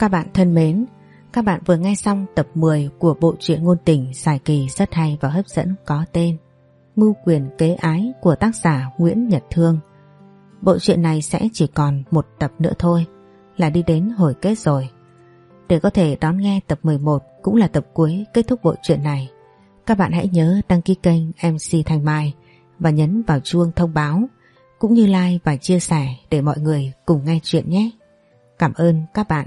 Các bạn thân mến, các bạn vừa nghe xong tập 10 của bộ truyện ngôn tình dài kỳ rất hay và hấp dẫn có tên Mưu quyền kế ái của tác giả Nguyễn Nhật Thương. Bộ truyện này sẽ chỉ còn một tập nữa thôi là đi đến hồi kết rồi. Để có thể đón nghe tập 11 cũng là tập cuối kết thúc bộ truyện này. Các bạn hãy nhớ đăng ký kênh MC Thanh Mai và nhấn vào chuông thông báo cũng như like và chia sẻ để mọi người cùng nghe chuyện nhé. Cảm ơn các bạn.